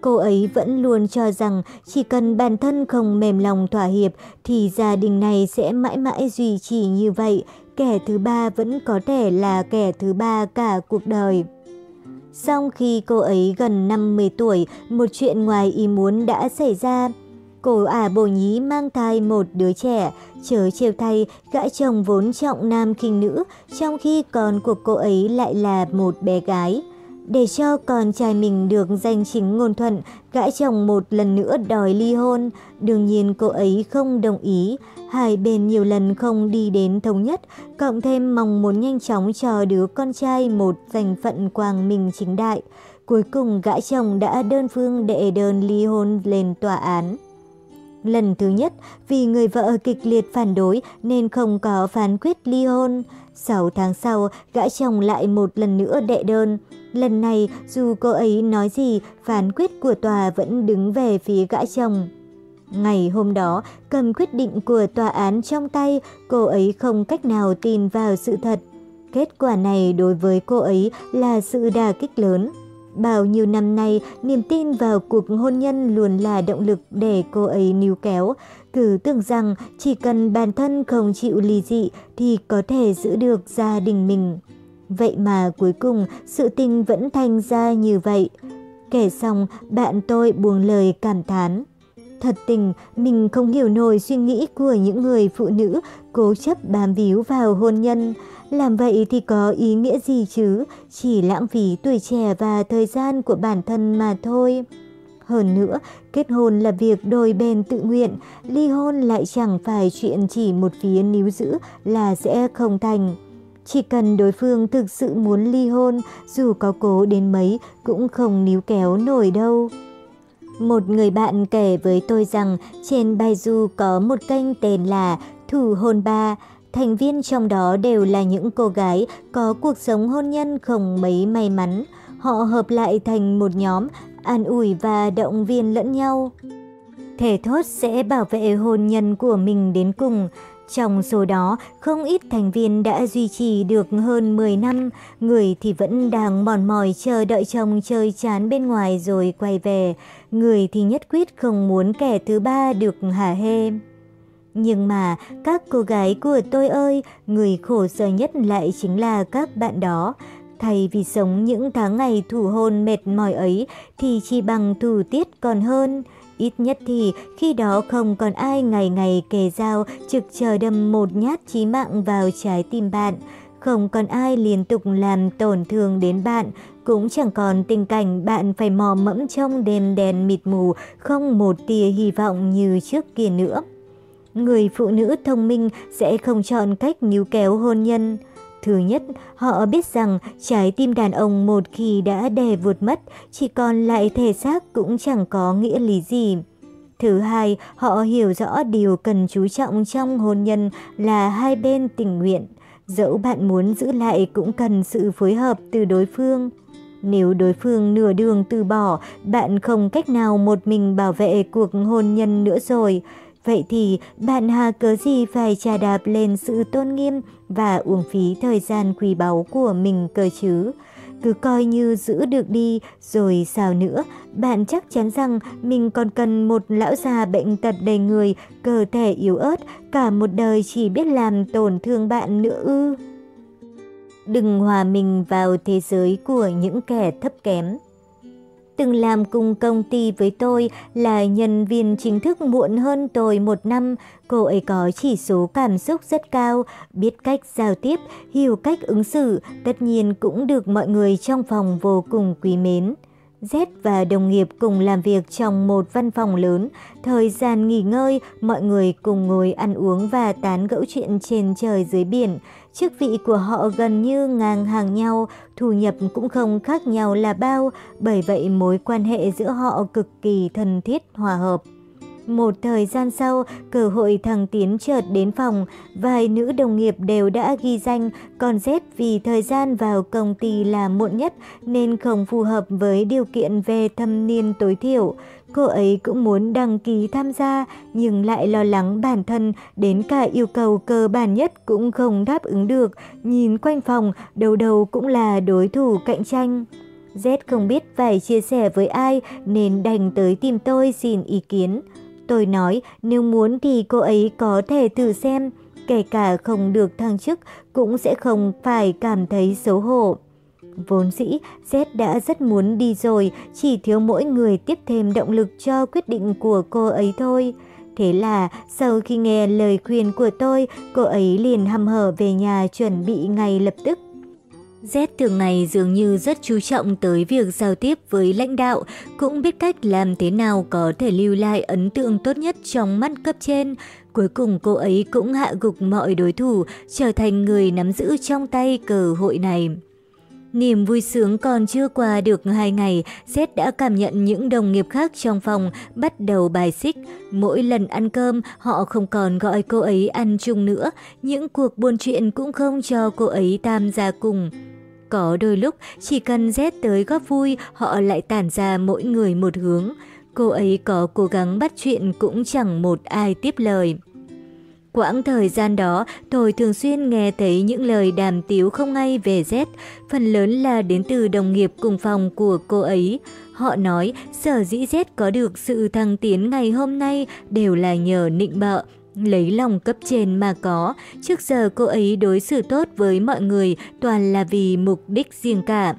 Cô ấy vẫn luôn cho rằng chỉ cần bản thân không mềm lòng thỏa hiệp thì gia đình này sẽ mãi mãi duy trì như vậy, kẻ thứ ba vẫn có thể là kẻ thứ ba cả cuộc đời. Sau khi cô ấy gần 50 tuổi, một chuyện ngoài ý muốn đã xảy ra. Cô ả bồ nhí mang thai một đứa trẻ, chớ trêu thay gã chồng vốn trọng nam khinh nữ, trong khi con của cô ấy lại là một bé gái. Để cho con trai mình được danh chính ngôn thuận, gã chồng một lần nữa đòi ly hôn. Đương nhiên cô ấy không đồng ý. Hai bên nhiều lần không đi đến thống nhất, cộng thêm mong muốn nhanh chóng cho đứa con trai một danh phận quang minh chính đại. Cuối cùng gã chồng đã đơn phương đệ đơn ly hôn lên tòa án. Lần thứ nhất, vì người vợ kịch liệt phản đối nên không có phán quyết ly hôn. 6 tháng sau, gã chồng lại một lần nữa đệ đơn. Lần này, dù cô ấy nói gì, phán quyết của tòa vẫn đứng về phía gã chồng. Ngày hôm đó, cầm quyết định của tòa án trong tay, cô ấy không cách nào tin vào sự thật. Kết quả này đối với cô ấy là sự đà kích lớn. Bao nhiêu năm nay, niềm tin vào cuộc hôn nhân luôn là động lực để cô ấy níu kéo. Cứ tưởng rằng chỉ cần bản thân không chịu ly dị thì có thể giữ được gia đình mình. Vậy mà cuối cùng sự tình vẫn thành ra như vậy. Kể xong, bạn tôi buông lời cảm thán. Thật tình, mình không hiểu nổi suy nghĩ của những người phụ nữ cố chấp bám víu vào hôn nhân. Làm vậy thì có ý nghĩa gì chứ, chỉ lãng phí tuổi trẻ và thời gian của bản thân mà thôi. Hơn nữa, kết hôn là việc đôi bên tự nguyện, ly hôn lại chẳng phải chuyện chỉ một phía níu giữ là sẽ không thành. Chỉ cần đối phương thực sự muốn ly hôn, dù có cố đến mấy cũng không níu kéo nổi đâu. Một người bạn kể với tôi rằng trên Baidu có một kênh tên là Thủ Hôn Ba, thành viên trong đó đều là những cô gái có cuộc sống hôn nhân không mấy may mắn. Họ hợp lại thành một nhóm, an ủi và động viên lẫn nhau. Thể thốt sẽ bảo vệ hôn nhân của mình đến cùng. Trong số đó, không ít thành viên đã duy trì được hơn 10 năm, người thì vẫn đang mòn mỏi chờ đợi chồng chơi chán bên ngoài rồi quay về, người thì nhất quyết không muốn kẻ thứ ba được hả hê. Nhưng mà các cô gái của tôi ơi, người khổ sở nhất lại chính là các bạn đó. Thay vì sống những tháng ngày thủ hôn mệt mỏi ấy thì chỉ bằng thủ tiết còn hơn. Ít nhất thì khi đó không còn ai ngày ngày kề dao trực chờ đâm một nhát chí mạng vào trái tim bạn. Không còn ai liên tục làm tổn thương đến bạn, cũng chẳng còn tình cảnh bạn phải mò mẫm trong đêm đèn mịt mù, không một tia hy vọng như trước kia nữa. Người phụ nữ thông minh sẽ không chọn cách níu kéo hôn nhân. Thứ nhất, họ biết rằng trái tim đàn ông một khi đã đè vụt mất, chỉ còn lại thể xác cũng chẳng có nghĩa lý gì. Thứ hai, họ hiểu rõ điều cần chú trọng trong hôn nhân là hai bên tình nguyện. Dẫu bạn muốn giữ lại cũng cần sự phối hợp từ đối phương. Nếu đối phương nửa đường từ bỏ, bạn không cách nào một mình bảo vệ cuộc hôn nhân nữa rồi. Vậy thì bạn hà cớ gì phải trà đạp lên sự tôn nghiêm và uổng phí thời gian quý báu của mình cơ chứ? Cứ coi như giữ được đi rồi sao nữa, bạn chắc chắn rằng mình còn cần một lão già bệnh tật đầy người, cơ thể yếu ớt, cả một đời chỉ biết làm tổn thương bạn nữa ư. Đừng hòa mình vào thế giới của những kẻ thấp kém từng làm cùng công ty với tôi là nhân viên chính thức muộn hơn tôi một năm. Cô ấy có chỉ số cảm xúc rất cao, biết cách giao tiếp, hiểu cách ứng xử, tất nhiên cũng được mọi người trong phòng vô cùng quý mến. Z và đồng nghiệp cùng làm việc trong một văn phòng lớn. Thời gian nghỉ ngơi, mọi người cùng ngồi ăn uống và tán gẫu chuyện trên trời dưới biển. Chức vị của họ gần như ngang hàng nhau, thu nhập cũng không khác nhau là bao, bởi vậy mối quan hệ giữa họ cực kỳ thân thiết hòa hợp. Một thời gian sau, cơ hội thằng Tiến chợt đến phòng, vài nữ đồng nghiệp đều đã ghi danh, còn Z vì thời gian vào công ty là muộn nhất nên không phù hợp với điều kiện về thâm niên tối thiểu. Cô ấy cũng muốn đăng ký tham gia nhưng lại lo lắng bản thân đến cả yêu cầu cơ bản nhất cũng không đáp ứng được. Nhìn quanh phòng, đầu đầu cũng là đối thủ cạnh tranh. Z không biết phải chia sẻ với ai nên đành tới tìm tôi xin ý kiến. Tôi nói nếu muốn thì cô ấy có thể thử xem. kể cả không được thăng chức cũng sẽ không phải cảm thấy xấu hổ. Vốn dĩ, Z đã rất muốn đi rồi, chỉ thiếu mỗi người tiếp thêm động lực cho quyết định của cô ấy thôi. Thế là sau khi nghe lời khuyên của tôi, cô ấy liền hăm hở về nhà chuẩn bị ngay lập tức. Z thường ngày dường như rất chú trọng tới việc giao tiếp với lãnh đạo, cũng biết cách làm thế nào có thể lưu lại ấn tượng tốt nhất trong mắt cấp trên. Cuối cùng cô ấy cũng hạ gục mọi đối thủ, trở thành người nắm giữ trong tay cơ hội này. Niềm vui sướng còn chưa qua được hai ngày, Z đã cảm nhận những đồng nghiệp khác trong phòng bắt đầu bài xích. Mỗi lần ăn cơm, họ không còn gọi cô ấy ăn chung nữa, những cuộc buôn chuyện cũng không cho cô ấy tham gia cùng. Có đôi lúc, chỉ cần Z tới góp vui, họ lại tản ra mỗi người một hướng. Cô ấy có cố gắng bắt chuyện cũng chẳng một ai tiếp lời. Quãng thời gian đó, tôi thường xuyên nghe thấy những lời đàm tiếu không ngay về Z, phần lớn là đến từ đồng nghiệp cùng phòng của cô ấy. Họ nói sở dĩ Z có được sự thăng tiến ngày hôm nay đều là nhờ nịnh bợ, lấy lòng cấp trên mà có. Trước giờ cô ấy đối xử tốt với mọi người toàn là vì mục đích riêng cả.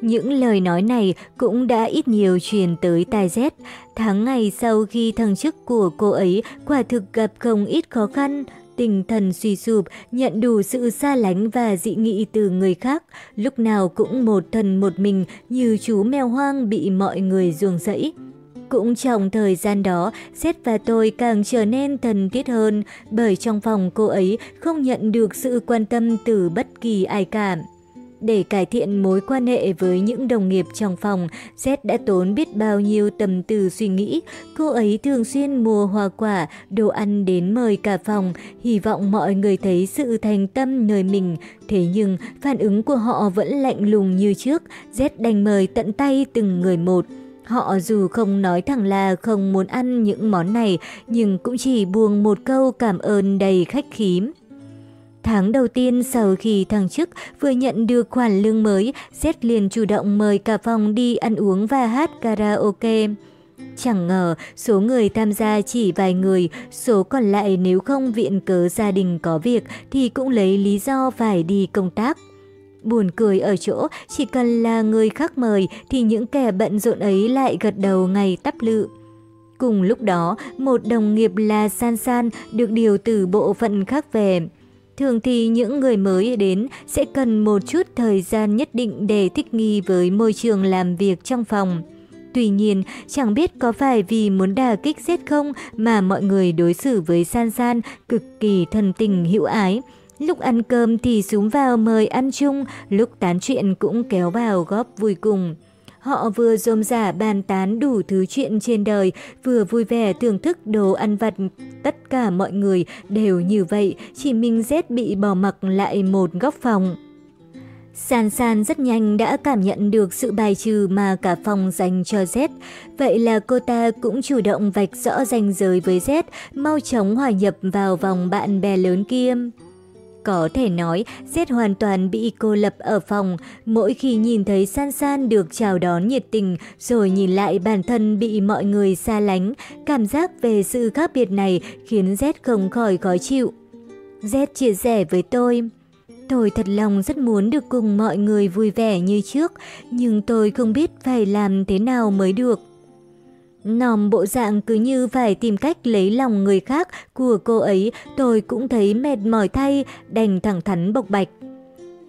Những lời nói này cũng đã ít nhiều truyền tới tai Z. Tháng ngày sau khi thăng chức của cô ấy quả thực gặp không ít khó khăn, tinh thần suy sụp, nhận đủ sự xa lánh và dị nghị từ người khác, lúc nào cũng một thân một mình như chú mèo hoang bị mọi người ruồng rẫy. Cũng trong thời gian đó, Seth và tôi càng trở nên thân thiết hơn bởi trong phòng cô ấy không nhận được sự quan tâm từ bất kỳ ai cả. Để cải thiện mối quan hệ với những đồng nghiệp trong phòng, Z đã tốn biết bao nhiêu tầm tư suy nghĩ. Cô ấy thường xuyên mua hoa quả, đồ ăn đến mời cả phòng, hy vọng mọi người thấy sự thành tâm nơi mình. Thế nhưng, phản ứng của họ vẫn lạnh lùng như trước, Z đành mời tận tay từng người một. Họ dù không nói thẳng là không muốn ăn những món này, nhưng cũng chỉ buông một câu cảm ơn đầy khách khí. Tháng đầu tiên sau khi thăng chức vừa nhận được khoản lương mới, Z liền chủ động mời cả phòng đi ăn uống và hát karaoke. Chẳng ngờ số người tham gia chỉ vài người, số còn lại nếu không viện cớ gia đình có việc thì cũng lấy lý do phải đi công tác. Buồn cười ở chỗ, chỉ cần là người khác mời thì những kẻ bận rộn ấy lại gật đầu ngay tắp lự. Cùng lúc đó, một đồng nghiệp là San San được điều từ bộ phận khác về. Thường thì những người mới đến sẽ cần một chút thời gian nhất định để thích nghi với môi trường làm việc trong phòng. Tuy nhiên, chẳng biết có phải vì muốn đả kích giết không mà mọi người đối xử với San San cực kỳ thân tình hữu ái. Lúc ăn cơm thì xuống vào mời ăn chung, lúc tán chuyện cũng kéo vào góp vui cùng. Họ vừa rôm rả dạ bàn tán đủ thứ chuyện trên đời, vừa vui vẻ thưởng thức đồ ăn vặt. Tất cả mọi người đều như vậy, chỉ mình Z bị bỏ mặc lại một góc phòng. San San rất nhanh đã cảm nhận được sự bài trừ mà cả phòng dành cho Z. Vậy là cô ta cũng chủ động vạch rõ ranh giới với Z, mau chóng hòa nhập vào vòng bạn bè lớn kia. Có thể nói, Z hoàn toàn bị cô lập ở phòng. Mỗi khi nhìn thấy San San được chào đón nhiệt tình, rồi nhìn lại bản thân bị mọi người xa lánh, cảm giác về sự khác biệt này khiến Z không khỏi khó chịu. Z chia sẻ với tôi. Tôi thật lòng rất muốn được cùng mọi người vui vẻ như trước, nhưng tôi không biết phải làm thế nào mới được. Nòm bộ dạng cứ như phải tìm cách lấy lòng người khác của cô ấy, tôi cũng thấy mệt mỏi thay, đành thẳng thắn bộc bạch.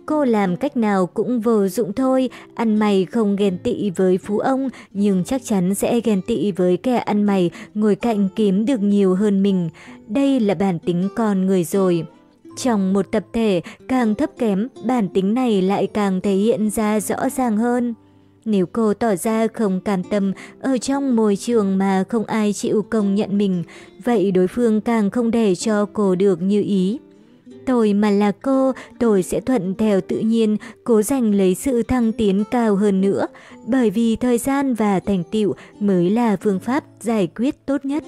Cô làm cách nào cũng vô dụng thôi, ăn mày không ghen tị với phú ông, nhưng chắc chắn sẽ ghen tị với kẻ ăn mày ngồi cạnh kiếm được nhiều hơn mình. Đây là bản tính con người rồi. Trong một tập thể, càng thấp kém, bản tính này lại càng thể hiện ra rõ ràng hơn. Nếu cô tỏ ra không cam tâm ở trong môi trường mà không ai chịu công nhận mình, vậy đối phương càng không để cho cô được như ý. Tôi mà là cô, tôi sẽ thuận theo tự nhiên, cố giành lấy sự thăng tiến cao hơn nữa, bởi vì thời gian và thành tựu mới là phương pháp giải quyết tốt nhất.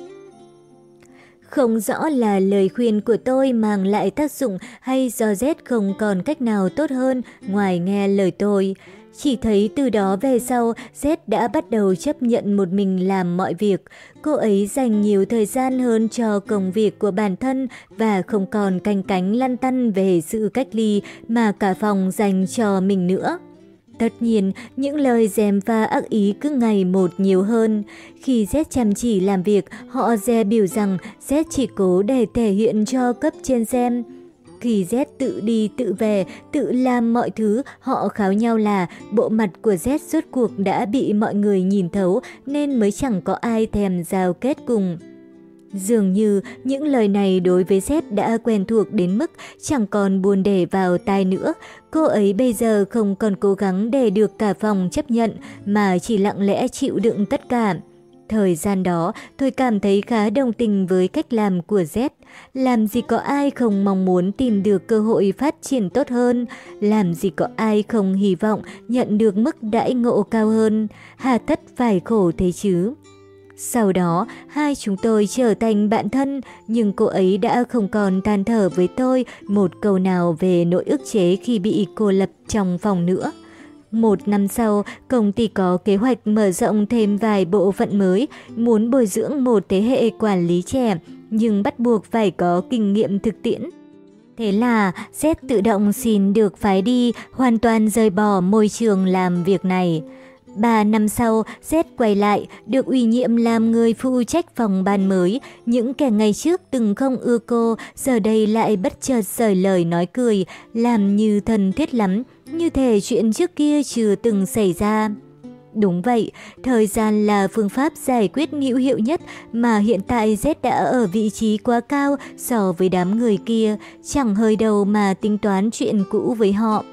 Không rõ là lời khuyên của tôi mang lại tác dụng hay do Z không còn cách nào tốt hơn ngoài nghe lời tôi. Chỉ thấy từ đó về sau, Z đã bắt đầu chấp nhận một mình làm mọi việc. Cô ấy dành nhiều thời gian hơn cho công việc của bản thân và không còn canh cánh lăn tăn về sự cách ly mà cả phòng dành cho mình nữa. Tất nhiên, những lời dèm pha ác ý cứ ngày một nhiều hơn. Khi Z chăm chỉ làm việc, họ dè biểu rằng Z chỉ cố để thể hiện cho cấp trên xem. Khi Z tự đi tự về, tự làm mọi thứ, họ kháo nhau là bộ mặt của Z suốt cuộc đã bị mọi người nhìn thấu nên mới chẳng có ai thèm giao kết cùng. Dường như những lời này đối với Z đã quen thuộc đến mức chẳng còn buồn để vào tai nữa. Cô ấy bây giờ không còn cố gắng để được cả phòng chấp nhận mà chỉ lặng lẽ chịu đựng tất cả. Thời gian đó, tôi cảm thấy khá đồng tình với cách làm của Z. Làm gì có ai không mong muốn tìm được cơ hội phát triển tốt hơn, làm gì có ai không hy vọng nhận được mức đãi ngộ cao hơn, hà tất phải khổ thế chứ. Sau đó, hai chúng tôi trở thành bạn thân, nhưng cô ấy đã không còn than thở với tôi một câu nào về nỗi ức chế khi bị cô lập trong phòng nữa. Một năm sau, công ty có kế hoạch mở rộng thêm vài bộ phận mới, muốn bồi dưỡng một thế hệ quản lý trẻ, nhưng bắt buộc phải có kinh nghiệm thực tiễn. Thế là Z tự động xin được phái đi, hoàn toàn rời bỏ môi trường làm việc này. Ba năm sau, Z quay lại, được ủy nhiệm làm người phụ trách phòng ban mới. Những kẻ ngày trước từng không ưa cô, giờ đây lại bất chợt rời lời nói cười, làm như thân thiết lắm, như thể chuyện trước kia chưa từng xảy ra. Đúng vậy, thời gian là phương pháp giải quyết hữu hiệu nhất mà hiện tại Z đã ở vị trí quá cao so với đám người kia, chẳng hơi đầu mà tính toán chuyện cũ với họ.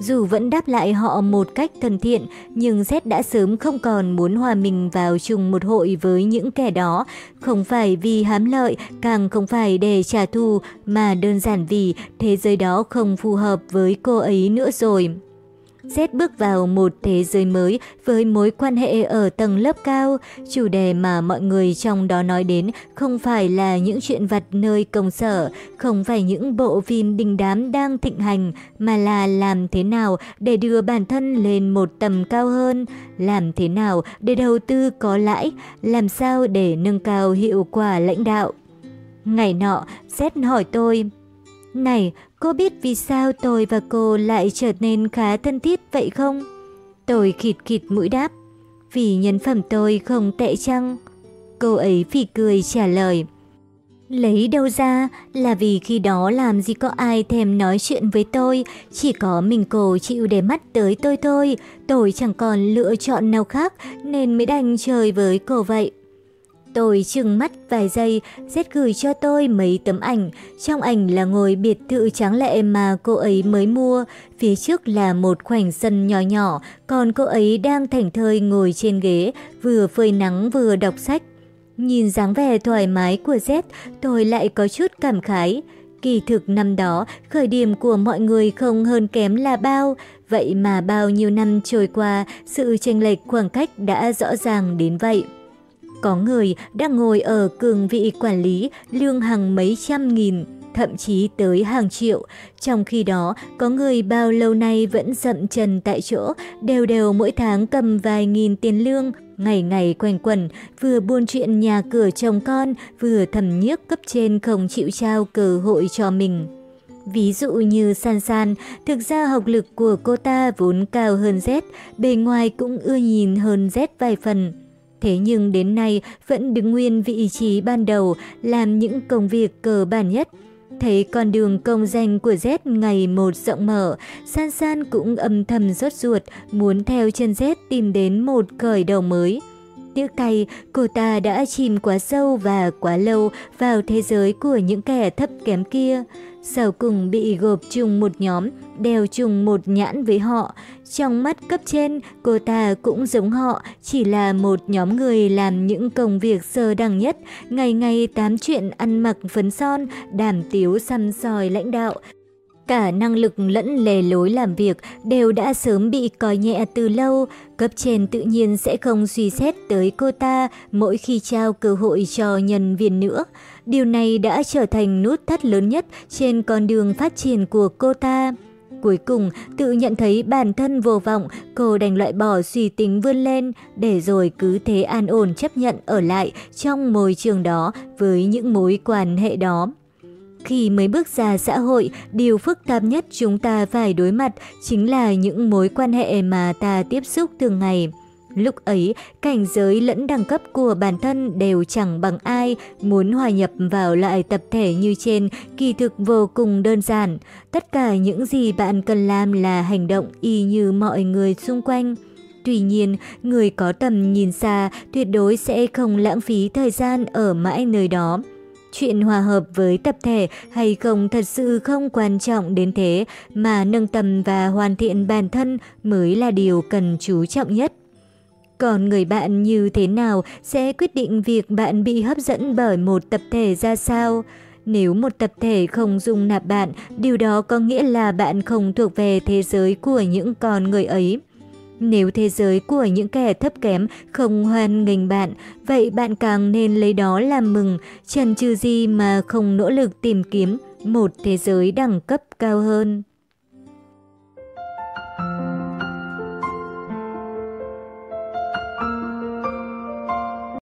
Dù vẫn đáp lại họ một cách thân thiện, nhưng Z đã sớm không còn muốn hòa mình vào chung một hội với những kẻ đó. Không phải vì hám lợi, càng không phải để trả thù, mà đơn giản vì thế giới đó không phù hợp với cô ấy nữa rồi. Z bước vào một thế giới mới với mối quan hệ ở tầng lớp cao. Chủ đề mà mọi người trong đó nói đến không phải là những chuyện vặt nơi công sở, không phải những bộ phim đình đám đang thịnh hành, mà là làm thế nào để đưa bản thân lên một tầm cao hơn, làm thế nào để đầu tư có lãi, làm sao để nâng cao hiệu quả lãnh đạo. Ngày nọ, Z hỏi tôi, Này, Cô biết vì sao tôi và cô lại trở nên khá thân thiết vậy không? Tôi khịt khịt mũi đáp. Vì nhân phẩm tôi không tệ chăng? Cô ấy phì cười trả lời. Lấy đâu ra là vì khi đó làm gì có ai thèm nói chuyện với tôi, chỉ có mình cô chịu để mắt tới tôi thôi, tôi chẳng còn lựa chọn nào khác nên mới đành chơi với cô vậy. Tôi chừng mắt vài giây, Z gửi cho tôi mấy tấm ảnh. Trong ảnh là ngôi biệt thự tráng lệ mà cô ấy mới mua. Phía trước là một khoảnh sân nhỏ nhỏ, còn cô ấy đang thảnh thơi ngồi trên ghế, vừa phơi nắng vừa đọc sách. Nhìn dáng vẻ thoải mái của Z, tôi lại có chút cảm khái. Kỳ thực năm đó, khởi điểm của mọi người không hơn kém là bao. Vậy mà bao nhiêu năm trôi qua, sự chênh lệch khoảng cách đã rõ ràng đến vậy. Có người đang ngồi ở cường vị quản lý lương hàng mấy trăm nghìn, thậm chí tới hàng triệu. Trong khi đó, có người bao lâu nay vẫn dậm chân tại chỗ, đều đều mỗi tháng cầm vài nghìn tiền lương, ngày ngày quanh quẩn, vừa buôn chuyện nhà cửa chồng con, vừa thầm nhiếc cấp trên không chịu trao cơ hội cho mình. Ví dụ như San San, thực ra học lực của cô ta vốn cao hơn Z, bề ngoài cũng ưa nhìn hơn Z vài phần. Thế nhưng đến nay vẫn đứng nguyên vị trí ban đầu làm những công việc cơ bản nhất. Thấy con đường công danh của Z ngày một rộng mở, San San cũng âm thầm rốt ruột muốn theo chân Z tìm đến một khởi đầu mới. Tiếc tay, cô ta đã chìm quá sâu và quá lâu vào thế giới của những kẻ thấp kém kia sau cùng bị gộp chung một nhóm, đeo chung một nhãn với họ. Trong mắt cấp trên, cô ta cũng giống họ, chỉ là một nhóm người làm những công việc sơ đẳng nhất, ngày ngày tám chuyện ăn mặc phấn son, đàm tiếu xăm soi lãnh đạo. Cả năng lực lẫn lề lối làm việc đều đã sớm bị coi nhẹ từ lâu, cấp trên tự nhiên sẽ không suy xét tới cô ta mỗi khi trao cơ hội cho nhân viên nữa. Điều này đã trở thành nút thắt lớn nhất trên con đường phát triển của cô ta. cuối cùng, tự nhận thấy bản thân vô vọng, cô đành loại bỏ suy tính vươn lên, để rồi cứ thế an ổn chấp nhận ở lại trong môi trường đó với những mối quan hệ đó. Khi mới bước ra xã hội, điều phức tạp nhất chúng ta phải đối mặt chính là những mối quan hệ mà ta tiếp xúc thường ngày. Lúc ấy, cảnh giới lẫn đẳng cấp của bản thân đều chẳng bằng ai, muốn hòa nhập vào lại tập thể như trên kỳ thực vô cùng đơn giản. Tất cả những gì bạn cần làm là hành động y như mọi người xung quanh. Tuy nhiên, người có tầm nhìn xa tuyệt đối sẽ không lãng phí thời gian ở mãi nơi đó. Chuyện hòa hợp với tập thể hay không thật sự không quan trọng đến thế mà nâng tầm và hoàn thiện bản thân mới là điều cần chú trọng nhất. Còn người bạn như thế nào sẽ quyết định việc bạn bị hấp dẫn bởi một tập thể ra sao? Nếu một tập thể không dung nạp bạn, điều đó có nghĩa là bạn không thuộc về thế giới của những con người ấy. Nếu thế giới của những kẻ thấp kém không hoan nghênh bạn, vậy bạn càng nên lấy đó làm mừng, chần chừ gì mà không nỗ lực tìm kiếm một thế giới đẳng cấp cao hơn.